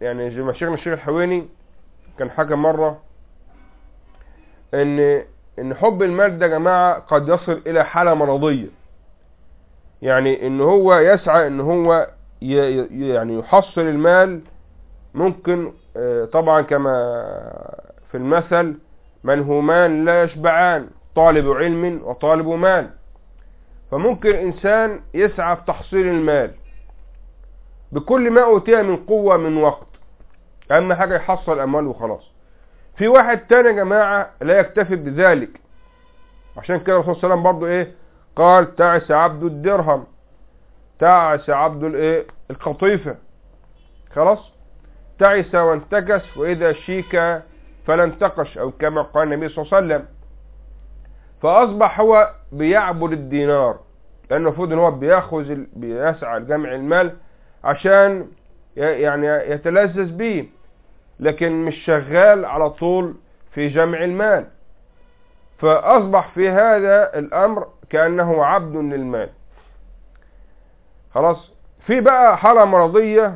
A: يعني شيخنا الشيخ الحويني كان حكى مرة ان ان حب المال ده يا جماعة قد يصل الى حالة مرضية يعني ان هو يسعى ان هو يعني يحصل المال ممكن آه، طبعا كما في المثل من همان لا يشبعان طالب علم وطالب مال فممكن إنسان يسعى في تحصيل المال بكل ما أوتيه من قوة من وقت أهم حاجة يحصل أموال وخلاص في واحد تاني يا جماعة لا يكتفي بذلك عشان كده الرسول صلى الله عليه وسلم برضه إيه قال تعس عبد الدرهم تعس عبد الإيه القطيفة خلاص تعس وانتكس وإذا شيك فلا انتقش أو كما قال النبي صلى الله عليه وسلم فأصبح هو بيعبد الدينار لأنه المفروض إن هو بياخذ بيسعى لجمع المال عشان يعني يتلذذ به لكن مش شغال على طول في جمع المال فأصبح في هذا الأمر كأنه عبد للمال خلاص في بقى حالة مرضية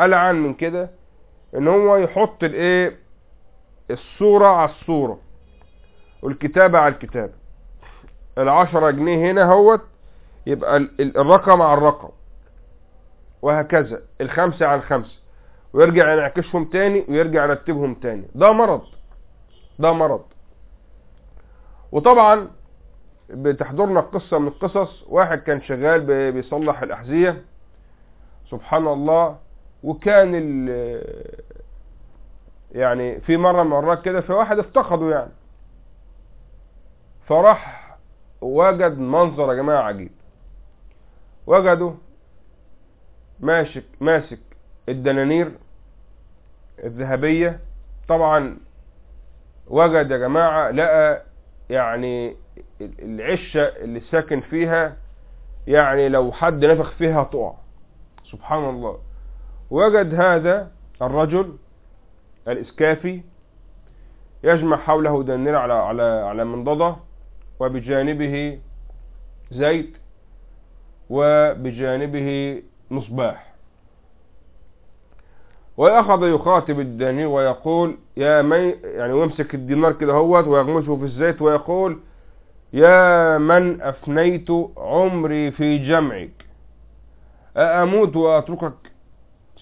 A: ألعن من كده ان هو يحط الايه الصورة على الصورة والكتابة على الكتابة العشرة جنيه هنا هوت يبقى الرقم على الرقم وهكذا الخمسة على الخمسة ويرجع ينعكشهم تاني ويرجع يرتبهم تاني ده مرض ده مرض وطبعا بتحضرنا قصة من القصص واحد كان شغال بيصلح الأحذية سبحان الله وكان يعني في مرة من المرات كده واحد افتقده يعني فراح وجد منظر يا جماعة عجيب وجدوا ماسك ماسك الدنانير الذهبية طبعا وجد يا جماعة لقى يعني العشة اللي ساكن فيها يعني لو حد نفخ فيها تقع سبحان الله وجد هذا الرجل الإسكافي يجمع حوله دنير على على على منضدة وبجانبه زيت وبجانبه مصباح وأخذ يخاطب الدنير ويقول يا من يعني ويمسك الدينار كده هوت ويغمسه في الزيت ويقول يا من أفنيت عمري في جمعك أأموت وأتركك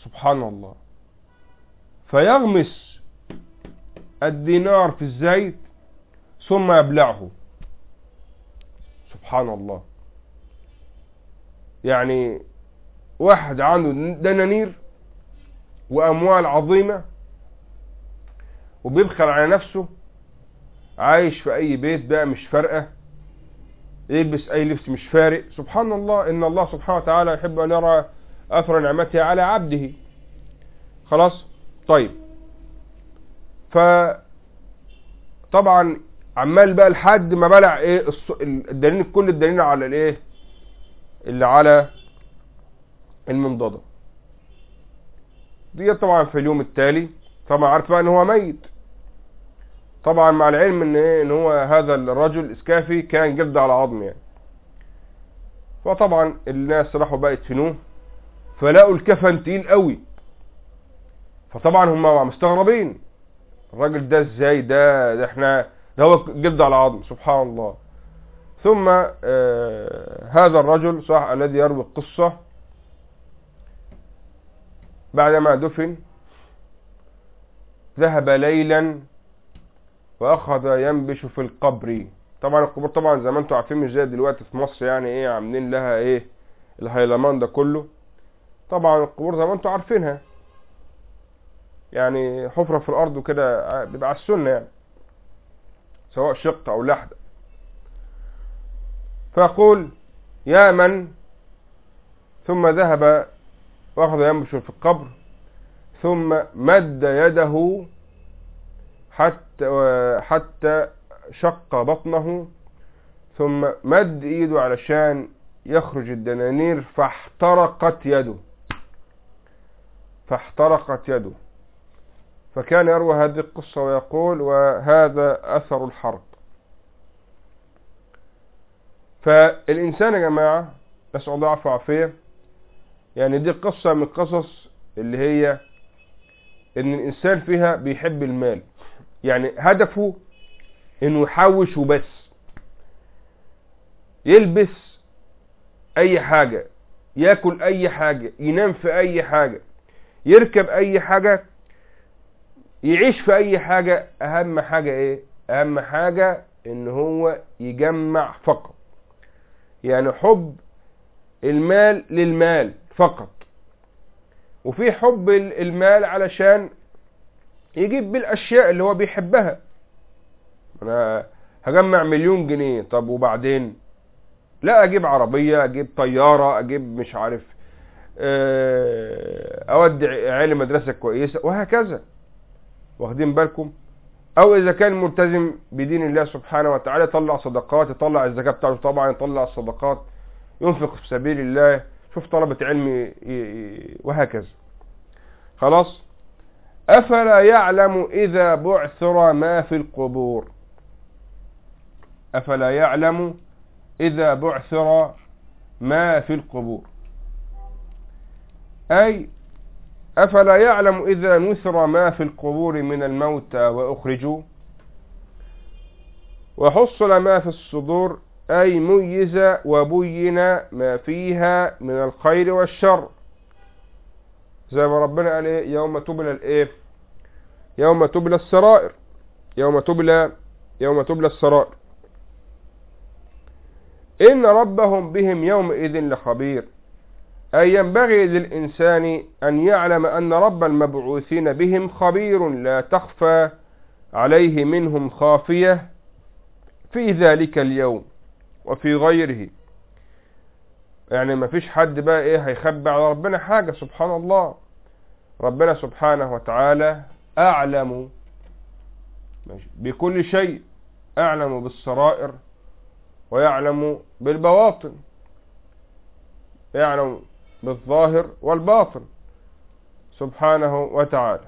A: سبحان الله فيغمس الدينار في الزيت ثم يبلعه سبحان الله يعني واحد عنده دنانير واموال عظيمه وبيبخل على نفسه عايش في اي بيت بقى مش فارقه يلبس اي لبس مش فارق سبحان الله ان الله سبحانه وتعالى يحب ان يرى اثر نعمته على عبده خلاص طيب ف طبعا عمال بقى لحد ما بلع ايه الدليل كل الدليل على الايه اللي على المنضده دي طبعا في اليوم التالي طبعا عارف بقى ان هو ميت طبعا مع العلم ان ايه ان هو هذا الرجل اسكافي كان جلد على عظم يعني فطبعا الناس راحوا بقى يدفنوه فلقوا الكفن تقيل قوي فطبعا هم مستغربين الراجل ده ازاي ده ده احنا ده هو جلد على عظم سبحان الله ثم آه، هذا الرجل صح الذي يروي القصة بعدما دفن ذهب ليلا واخذ ينبش في القبر طبعا القبور طبعا زي ما انتم عارفين مش زي دلوقتي في مصر يعني ايه عاملين لها ايه الهيلمان ده كله طبعا القبور زي ما انتم عارفينها يعني حفرة في الأرض وكده آه، بيبقى على السنة يعني سواء شق أو لحدة فيقول يا من ثم ذهب وأخذ ينبش في القبر ثم مد يده حتى حتى شق بطنه ثم مد ايده علشان يخرج الدنانير فاحترقت يده فاحترقت يده فكان يروى هذه القصة ويقول وهذا أثر الحرب فالإنسان يا جماعة نسأل الله عفو عفيه يعني دي قصة من القصص اللي هي إن الإنسان فيها بيحب المال يعني هدفه إنه يحوش وبس يلبس أي حاجة ياكل أي حاجة ينام في أي حاجة يركب أي حاجة يعيش في اي حاجة اهم حاجة ايه اهم حاجة ان هو يجمع فقط يعني حب المال للمال فقط وفي حب المال علشان يجيب بالاشياء اللي هو بيحبها انا هجمع مليون جنيه طب وبعدين لا اجيب عربية اجيب طيارة اجيب مش عارف آه، اودع عيالي مدرسة كويسة وهكذا واخدين بالكم او اذا كان ملتزم بدين الله سبحانه وتعالى يطلع صدقات يطلع الزكاة بتاعته طبعا يطلع الصدقات ينفق في سبيل الله شوف طلبة علم وهكذا خلاص افلا يعلم اذا بعثر ما في القبور افلا يعلم اذا بعثر ما في القبور اي أفلا يعلم إذا نثر ما في القبور من الموتى وأخرجوا وحصل ما في الصدور أي ميز وبين ما فيها من الخير والشر زي ما ربنا قال إيه يوم تبلى الإيه يوم تبلى السرائر يوم تبلى يوم تبلى السرائر إن ربهم بهم يومئذ لخبير أي ينبغي للإنسان أن يعلم أن رب المبعوثين بهم خبير لا تخفى عليه منهم خافية في ذلك اليوم وفي غيره يعني ما فيش حد بقى ايه هيخبي على ربنا حاجة سبحان الله ربنا سبحانه وتعالى أعلم بكل شيء أعلم بالسرائر ويعلم بالبواطن يعلم بالظاهر والباطن سبحانه وتعالى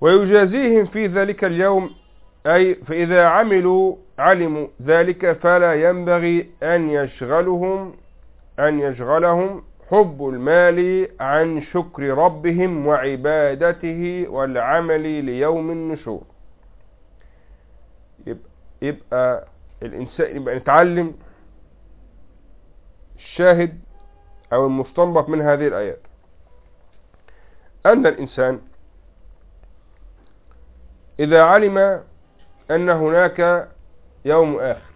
A: ويجازيهم في ذلك اليوم أي فإذا عملوا علموا ذلك فلا ينبغي أن يشغلهم أن يشغلهم حب المال عن شكر ربهم وعبادته والعمل ليوم النشور يبقى, يبقى الإنسان يبقى نتعلم الشاهد أو المستنبط من هذه الآيات أن الإنسان إذا علم أن هناك يوم آخر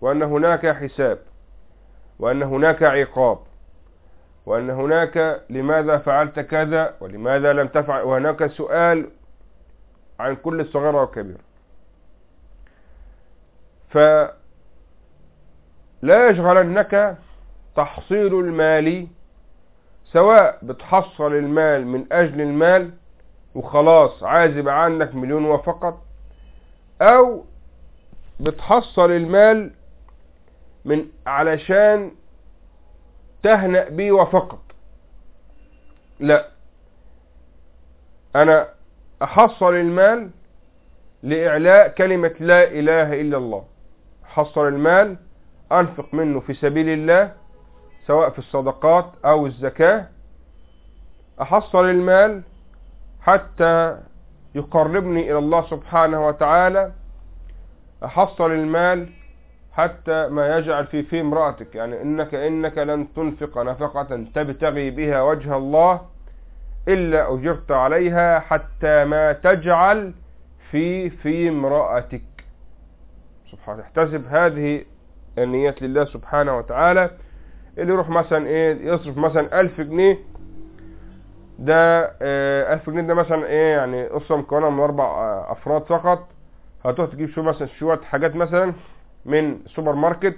A: وأن هناك حساب وأن هناك عقاب وأن هناك لماذا فعلت كذا ولماذا لم تفعل وهناك سؤال عن كل صغيرة وكبيرة فلا يشغلنك تحصيل المال سواء بتحصل المال من أجل المال وخلاص عازب عنك مليون وفقط أو بتحصل المال من علشان تهنأ بيه وفقط لا أنا أحصل المال لإعلاء كلمة لا إله إلا الله حصل المال أنفق منه في سبيل الله سواء في الصدقات أو الزكاة أحصل المال حتى يقربني إلى الله سبحانه وتعالى أحصل المال حتى ما يجعل في في امرأتك يعني إنك إنك لن تنفق نفقة تبتغي بها وجه الله إلا أجرت عليها حتى ما تجعل في في امرأتك سبحانه احتسب هذه النيات لله سبحانه وتعالى اللي يروح مثلا ايه يصرف مثلا ألف جنيه ده آه، ألف جنيه ده مثلا ايه يعني قصة مكونة من أربع آه، أفراد فقط هتروح تجيب شو مثلا شوية حاجات مثلا من سوبر ماركت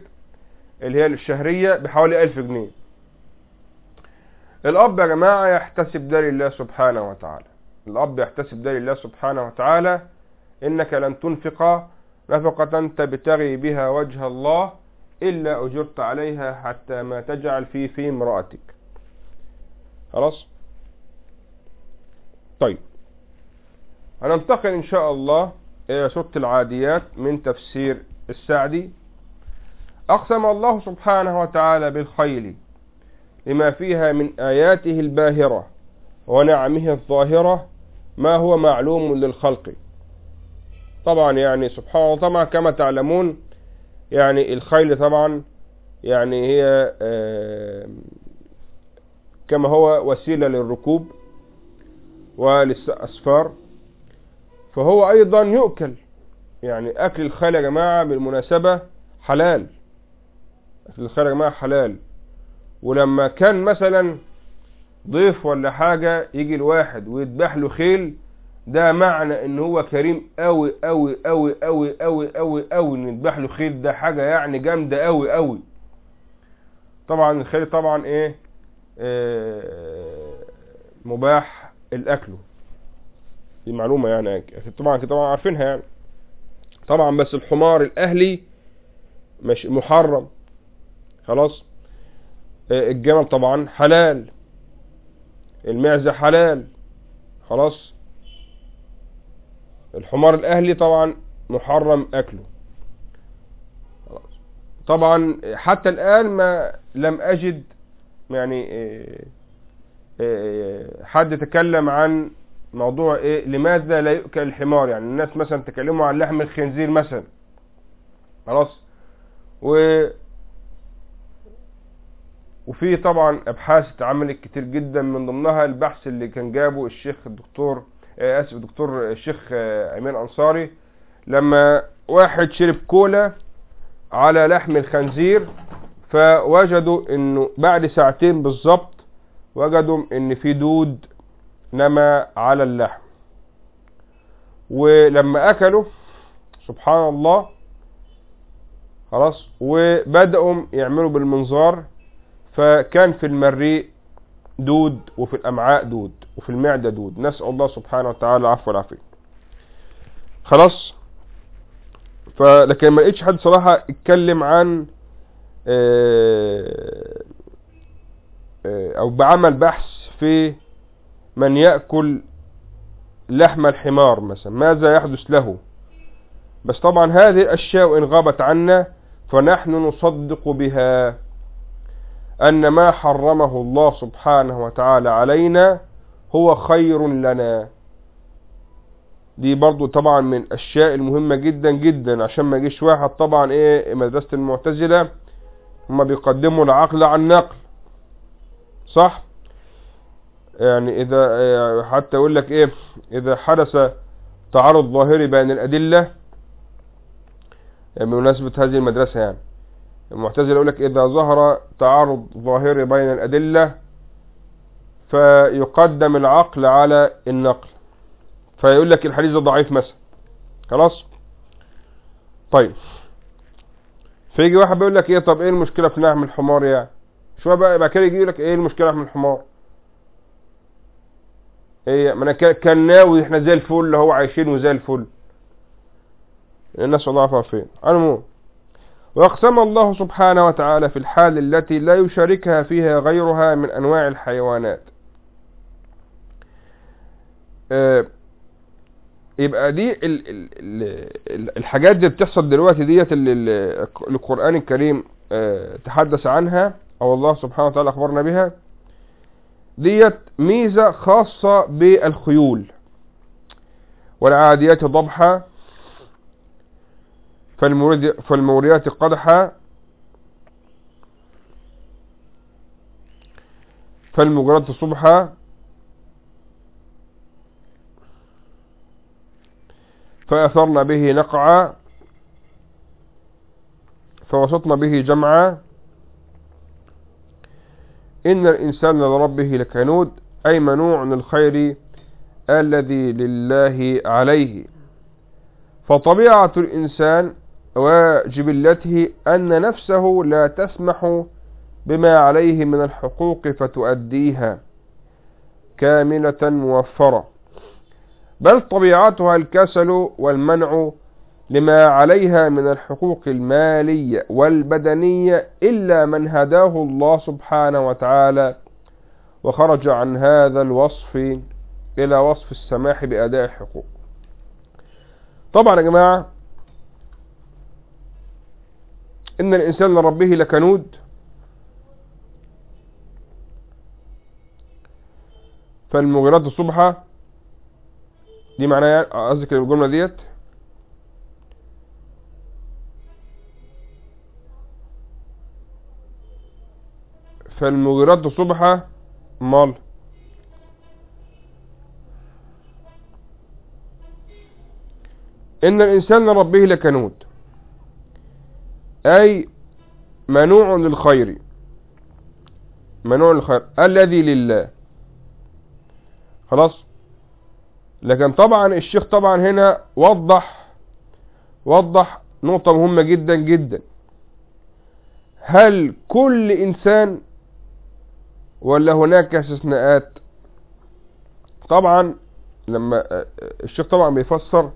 A: اللي هي الشهرية بحوالي ألف جنيه الأب يا جماعة يحتسب ده لله سبحانه وتعالى الأب يحتسب ده لله سبحانه وتعالى إنك لن تنفق نفقة تبتغي بها وجه الله إلا أجرت عليها حتى ما تجعل في في امرأتك خلاص طيب هننتقل إن شاء الله إلى سورة العاديات من تفسير السعدي أقسم الله سبحانه وتعالى بالخيل لما فيها من آياته الباهرة ونعمه الظاهرة ما هو معلوم للخلق طبعا يعني سبحانه وتعالى كما تعلمون يعني الخيل طبعا يعني هي كما هو وسيلة للركوب وللأسفار فهو أيضا يؤكل يعني أكل الخيل يا جماعة بالمناسبة حلال أكل الخيل يا جماعة حلال ولما كان مثلا ضيف ولا حاجة يجي الواحد ويذبح له خيل ده معنى ان هو كريم قوي قوي قوي قوي قوي قوي قوي نذبح له خير ده حاجة يعني جامدة قوي قوي طبعا الخير طبعا ايه آه، مباح الاكله دي معلومة يعني طبعا طبعا عارفينها يعني طبعا بس الحمار الاهلي مش محرم خلاص آه، الجمل طبعا حلال المعزة حلال خلاص الحمار الاهلي طبعا محرم اكله طبعا حتى الان ما لم اجد يعني آه، آه، آه، حد تكلم عن موضوع ايه لماذا لا يؤكل الحمار يعني الناس مثلا تكلموا عن لحم الخنزير مثلا خلاص و وفي طبعا ابحاث اتعملت كتير جدا من ضمنها البحث اللي كان جابه الشيخ الدكتور آه، اسف دكتور الشيخ آه، ايمان آه، انصاري لما واحد شرب كولا على لحم الخنزير فوجدوا انه بعد ساعتين بالظبط وجدوا ان في دود نما على اللحم ولما اكلوا سبحان الله خلاص وبدأوا يعملوا بالمنظار فكان في المريء دود وفي الامعاء دود وفي المعدة دود نسأل الله سبحانه وتعالى العفو والعافية خلاص فلكن ما لقيتش حد صراحة اتكلم عن آه، آه، او بعمل بحث في من يأكل لحم الحمار مثلا ماذا يحدث له بس طبعا هذه الأشياء إن غابت عنا فنحن نصدق بها أن ما حرمه الله سبحانه وتعالى علينا هو خير لنا دي برضو طبعا من الاشياء المهمة جدا جدا عشان ما يجيش واحد طبعا ايه مدرسة المعتزلة هما بيقدموا العقل عن نقل صح يعني اذا حتى يقول لك ايه اذا حدث تعارض ظاهري بين الادلة يعني بمناسبة هذه المدرسة يعني المعتزلة يقول لك اذا ظهر تعارض ظاهري بين الادلة فيقدم العقل على النقل فيقول لك الحديث ده ضعيف مثلا خلاص طيب فيجي واحد بيقول لك ايه طب ايه المشكله في لحم نعم الحمار يعني شويه بقى بقى كده يجي لك ايه المشكله في نعم الحمار ايه ما انا كان ناوي احنا زي الفل اللي هو عايشين وزي الفل الناس والله عارفه فين المهم واقسم الله سبحانه وتعالى في الحال التي لا يشاركها فيها غيرها من انواع الحيوانات آه، يبقى دي الـ الـ الـ الحاجات دي بتحصل دلوقتي ديت اللي القرآن الكريم آه، تحدث عنها او الله سبحانه وتعالى اخبرنا بها ديت ميزة خاصة بالخيول والعاديات ضبحة فالموريات قدحة فالمجرات صبحا فأثرنا به نقعا فوسطنا به جمعا إن الإنسان لربه لكنود أي منوع من الخير الذي لله عليه فطبيعة الإنسان وجبلته أن نفسه لا تسمح بما عليه من الحقوق فتؤديها كاملة موفرة بل طبيعتها الكسل والمنع لما عليها من الحقوق المالية والبدنية إلا من هداه الله سبحانه وتعالى وخرج عن هذا الوصف إلى وصف السماح بأداء الحقوق طبعا يا جماعة إن الإنسان لربه لكنود فالمغيرات الصبحة دي معناها يعني، قصدك الجملة ديت فالمغيرات الصبحة مال إن الإنسان لربه لكنود أي منوع للخير منوع للخير الذي لله خلاص لكن طبعا الشيخ طبعا هنا وضح وضح نقطة مهمة جدا جدا هل كل إنسان ولا هناك استثناءات طبعا لما آه، آه، الشيخ طبعا بيفسر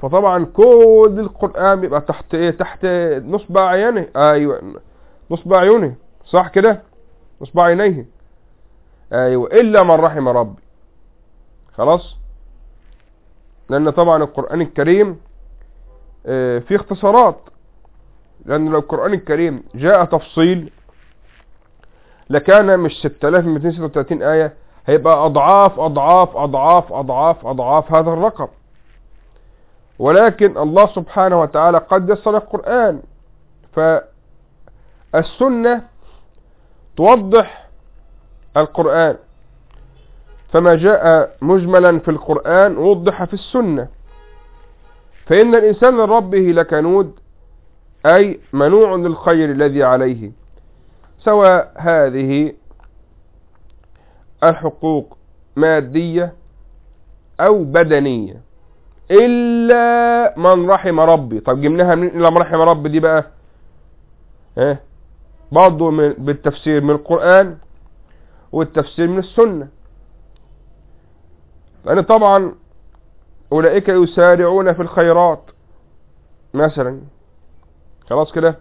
A: فطبعا كل القرآن بيبقى تحت ايه تحت نصب عينه ايوه نصب عيونه صح كده نصب عينيه ايوه الا من رحم ربي خلاص لأن طبعا القرآن الكريم آه، فيه اختصارات لأن لو القرآن الكريم جاء تفصيل لكان مش 6236 آية هيبقى أضعاف أضعاف أضعاف أضعاف أضعاف هذا الرقم ولكن الله سبحانه وتعالى قد يصل القرآن فالسنة توضح القرآن فما جاء مجملا في القرآن وضح في السنة فإن الإنسان لربه لكنود أي منوع للخير الذي عليه سواء هذه الحقوق مادية أو بدنية إلا من رحم ربي طب جبناها من إلا من رحم ربي دي بقى اه برضه بالتفسير من القرآن والتفسير من السنة لأن طبعا أولئك يسارعون في الخيرات مثلا خلاص كده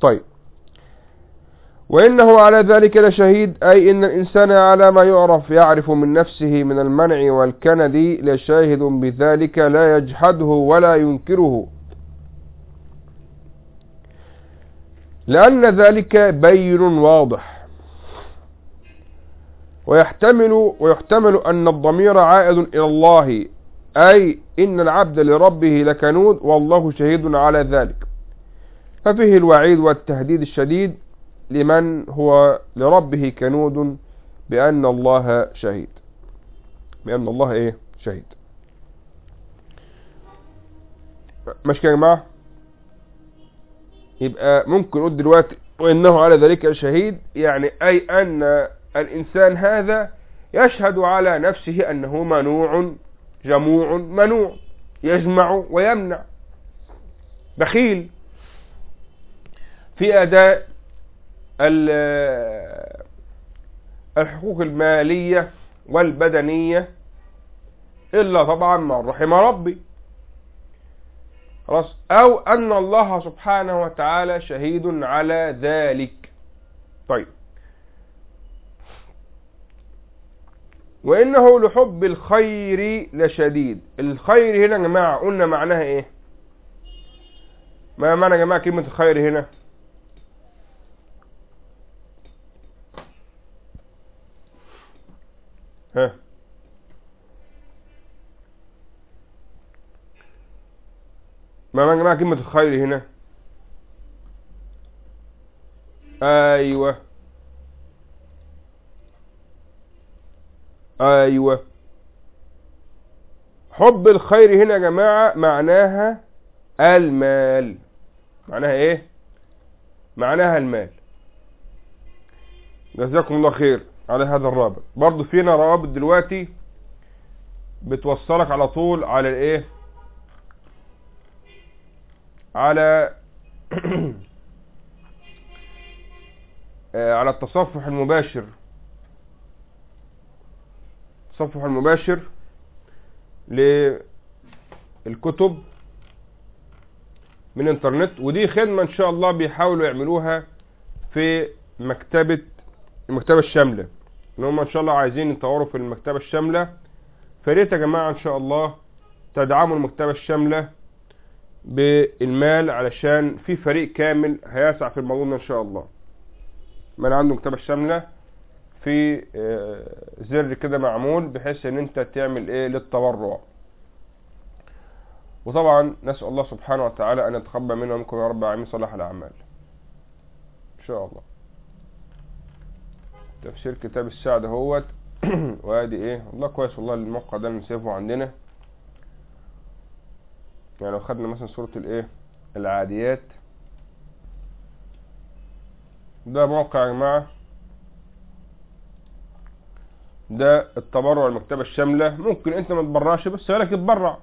A: طيب وإنه على ذلك لشهيد أي إن الإنسان على ما يعرف يعرف من نفسه من المنع والكند لشاهد بذلك لا يجحده ولا ينكره لأن ذلك بين واضح ويحتمل ويحتمل أن الضمير عائد إلى الله أي إن العبد لربه لكنود والله شهيد على ذلك ففيه الوعيد والتهديد الشديد لمن هو لربه كنود بأن الله شهيد بأن الله إيه شهيد مش كده يا جماعة يبقى ممكن قد دلوقتي وإنه على ذلك شهيد يعني أي أن الإنسان هذا يشهد على نفسه أنه منوع جموع منوع يجمع ويمنع بخيل في أداء الحقوق المالية والبدنية إلا طبعا من رحم ربي أو أن الله سبحانه وتعالى شهيد على ذلك طيب وإنه لحب الخير لشديد الخير هنا يا جماعة قلنا معناها إيه ما معنى يا جماعة كلمة الخير هنا ها ما معنى يا جماعة كلمة الخير هنا أيوه ايوه حب الخير هنا يا جماعة معناها المال معناها ايه معناها المال جزاكم الله خير على هذا الرابط برضو فينا روابط دلوقتي بتوصلك على طول على الايه على آه، على التصفح المباشر التصفح المباشر للكتب من انترنت ودي خدمة ان شاء الله بيحاولوا يعملوها في مكتبة المكتبة الشاملة ان هم ان شاء الله عايزين يطوروا في المكتبة الشاملة فريت يا جماعة ان شاء الله تدعموا المكتبة الشاملة بالمال علشان في فريق كامل هيسعى في الموضوع ان شاء الله من عنده مكتبة شاملة في آه، زر كده معمول بحيث ان انت تعمل ايه للتبرع وطبعا نسأل الله سبحانه وتعالى ان يتقبل منه ومنكم يا رب العالمين صلاح الاعمال ان شاء الله تفسير كتاب السعد هو وادي ايه والله كويس والله الموقع ده نسيفه عندنا يعني لو خدنا مثلا سورة الايه العاديات ده موقع يا جماعه ده التبرع المكتبة الشاملة ممكن انت ما تبرعش بس غيرك تبرع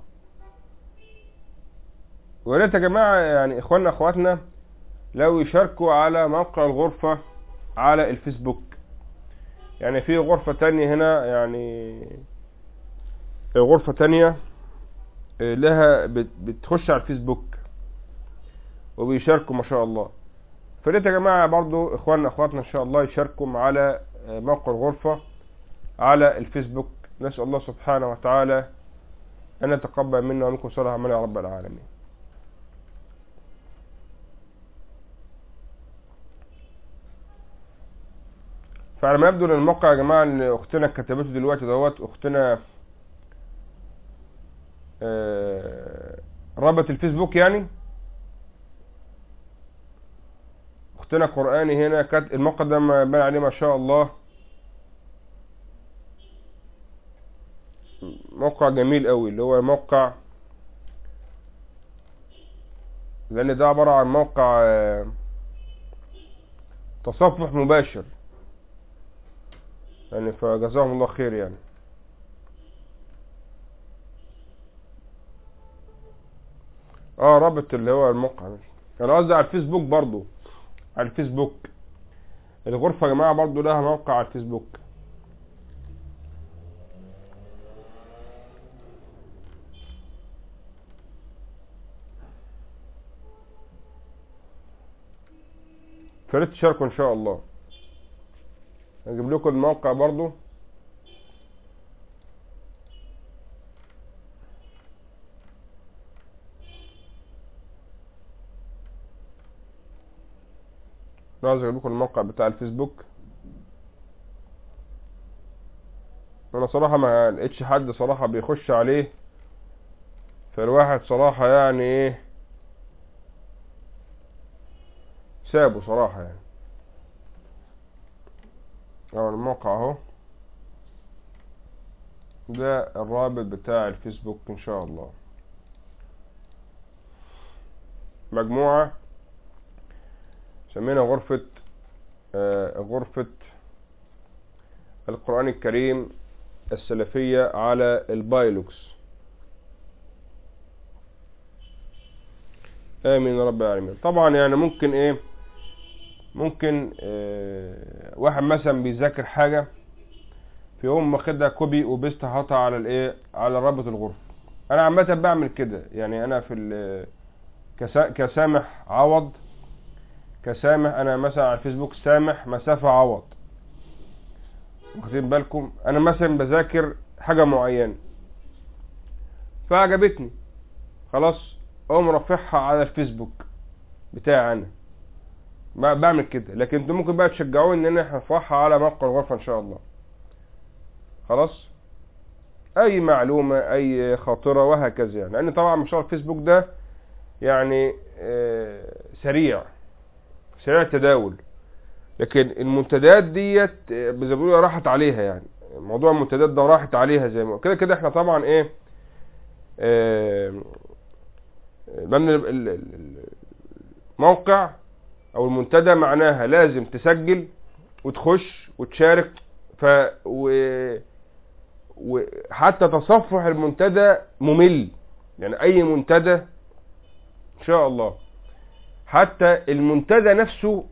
A: ويا يا جماعة يعني اخواننا اخواتنا لو يشاركوا على موقع الغرفة على الفيسبوك يعني في غرفة تانية هنا يعني غرفة تانية آه، لها بتخش على الفيسبوك وبيشاركوا ما شاء الله فريت يا جماعة برضو اخواننا اخواتنا ان شاء الله يشاركوا على آه، موقع الغرفة على الفيسبوك نسأل الله سبحانه وتعالى أن يتقبل منا ومنكم صالح من يا رب العالمين فعلى ما يبدو ان الموقع يا جماعه اللي اختنا كتبته دلوقتي دوت اختنا آه رابط الفيسبوك يعني اختنا قراني هنا كانت الموقع ده ما بان عليه ما شاء الله موقع جميل قوي اللي هو موقع لان ده عبارة عن موقع آه، تصفح مباشر يعني فجزاهم الله خير يعني اه رابط اللي هو الموقع انا قصدي على الفيسبوك برضو على الفيسبوك الغرفة يا جماعة برضو لها موقع على الفيسبوك تشاركوا ان شاء الله هنجيب لكم الموقع برضو عايز اجيب لكم الموقع بتاع الفيسبوك انا صراحة ما لقيتش حد صراحة بيخش عليه فالواحد صراحة يعني ايه سابه صراحة يعني او الموقع اهو ده الرابط بتاع الفيسبوك ان شاء الله مجموعة سمينا غرفة آه غرفة القرآن الكريم السلفية على البايلوكس آمين رب العالمين طبعا يعني ممكن ايه ممكن آه، واحد مثلا بيذاكر حاجة في يوم واخدها كوبي وبيست حاطها على الايه على رابط الغرفة انا عامة بعمل كده يعني انا في كسامح عوض كسامح انا مثلا على الفيسبوك سامح مسافة عوض واخدين بالكم انا مثلا بذاكر حاجة معينة فعجبتني خلاص اقوم رافعها على الفيسبوك بتاعي انا بعمل كده لكن انتوا ممكن بقى تشجعوني ان انا هرفعها على موقع الغرفه ان شاء الله خلاص اي معلومه اي خاطره وهكذا يعني لان طبعا مشروع الفيسبوك ده يعني آه، سريع سريع التداول لكن المنتديات ديت آه، زي ما بيقولوا راحت عليها يعني موضوع المنتديات ده راحت عليها زي ما كده كده احنا طبعا ايه آه، لان الموقع او المنتدى معناها لازم تسجل وتخش وتشارك ف و... وحتى تصفح المنتدى ممل يعني اي منتدى ان شاء الله حتى المنتدى نفسه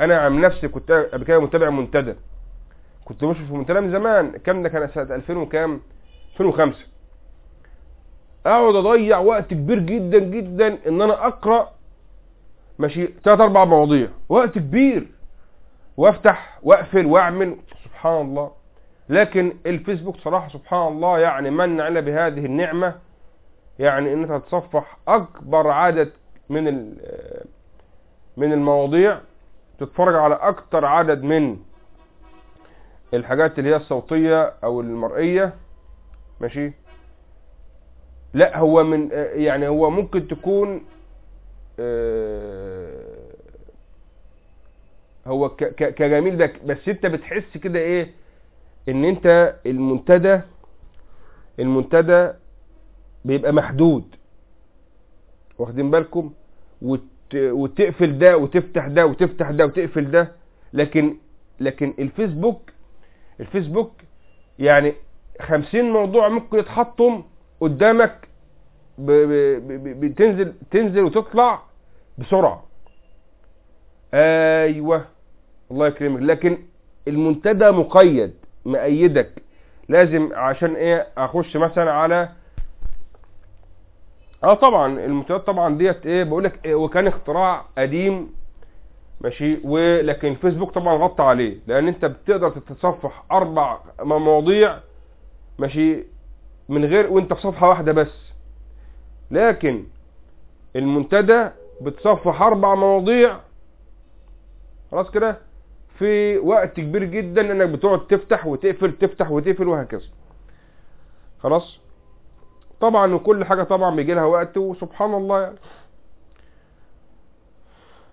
A: انا عن نفسي كنت قبل كده متابع منتدى كنت بشوف المنتدى من زمان كام ده كان سنه 2000 وكام 2005 اقعد اضيع وقت كبير جدا جدا ان انا اقرا ماشي ثلاث اربع مواضيع وقت كبير وافتح واقفل واعمل سبحان الله لكن الفيسبوك صراحه سبحان الله يعني من على بهذه النعمه يعني ان انت تتصفح اكبر عدد من من المواضيع تتفرج على اكتر عدد من الحاجات اللي هي الصوتيه او المرئيه ماشي لا هو من يعني هو ممكن تكون آه، هو كجميل ده بس انت بتحس كده ايه ان انت المنتدى المنتدى بيبقى محدود واخدين بالكم وتقفل ده وتفتح ده وتفتح ده وتقفل ده لكن لكن الفيسبوك الفيسبوك يعني خمسين موضوع ممكن يتحطم قدامك بتنزل تنزل وتطلع بسرعة ايوه الله يكرمك لكن المنتدى مقيد مأيدك لازم عشان ايه اخش مثلا على اه طبعا المنتديات طبعا ديت ايه بقول لك إيه وكان اختراع قديم ماشي ولكن فيسبوك طبعا غطى عليه لان انت بتقدر تتصفح اربع مواضيع ماشي من غير وانت في صفحه واحده بس لكن المنتدى بتصفح اربع مواضيع خلاص كده في وقت كبير جدا انك بتقعد تفتح وتقفل تفتح وتقفل وهكذا خلاص طبعا وكل حاجه طبعا بيجي لها وقت وسبحان الله يعني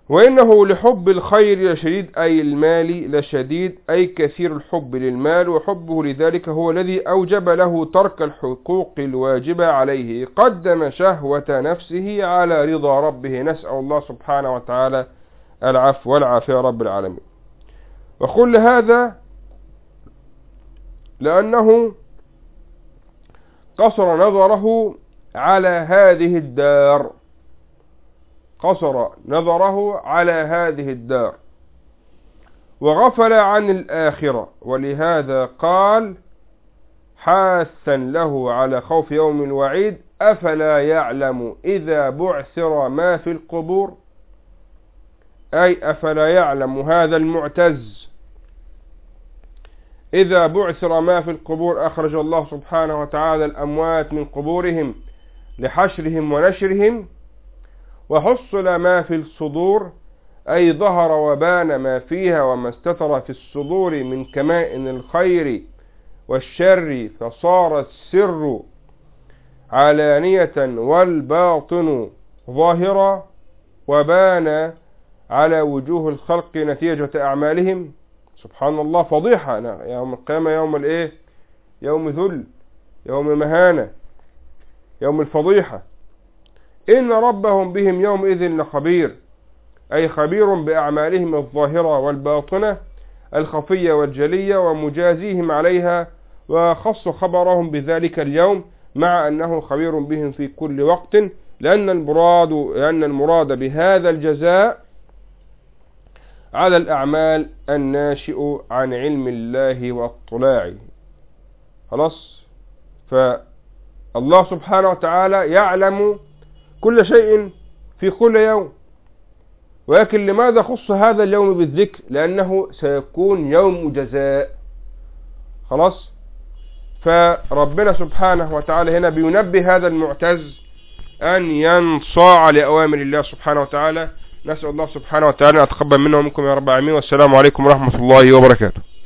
A: وإنه لحب الخير لشديد أي المال لشديد أي كثير الحب للمال وحبه لذلك هو الذي أوجب له ترك الحقوق الواجبة عليه قدم شهوة نفسه على رضا ربه نسأل الله سبحانه وتعالى العفو والعافية رب العالمين وكل هذا لأنه قصر نظره على هذه الدار قصر نظره على هذه الدار وغفل عن الآخرة ولهذا قال حاسا له على خوف يوم الوعيد أفلا يعلم إذا بعثر ما في القبور أي أفلا يعلم هذا المعتز إذا بعثر ما في القبور أخرج الله سبحانه وتعالى الأموات من قبورهم لحشرهم ونشرهم وحصل ما في الصدور أي ظهر وبان ما فيها وما استتر في الصدور من كمائن الخير والشر فصار السر علانية والباطن ظاهرا وبان على وجوه الخلق نتيجة أعمالهم سبحان الله فضيحة يوم القيامة يوم الايه يوم ذل يوم مهانة يوم الفضيحة إن ربهم بهم يومئذ لخبير أي خبير بأعمالهم الظاهرة والباطنة الخفية والجلية ومجازيهم عليها وخص خبرهم بذلك اليوم مع أنه خبير بهم في كل وقت لأن المراد, لأن المراد بهذا الجزاء على الأعمال الناشئ عن علم الله واطلاعه خلاص فالله سبحانه وتعالى يعلم كل شيء في كل يوم ولكن لماذا خص هذا اليوم بالذكر لأنه سيكون يوم جزاء خلاص فربنا سبحانه وتعالى هنا بينبه هذا المعتز أن ينصاع لأوامر الله سبحانه وتعالى نسأل الله سبحانه وتعالى أن أتقبل منه ومنكم يا رب العالمين والسلام عليكم ورحمة الله وبركاته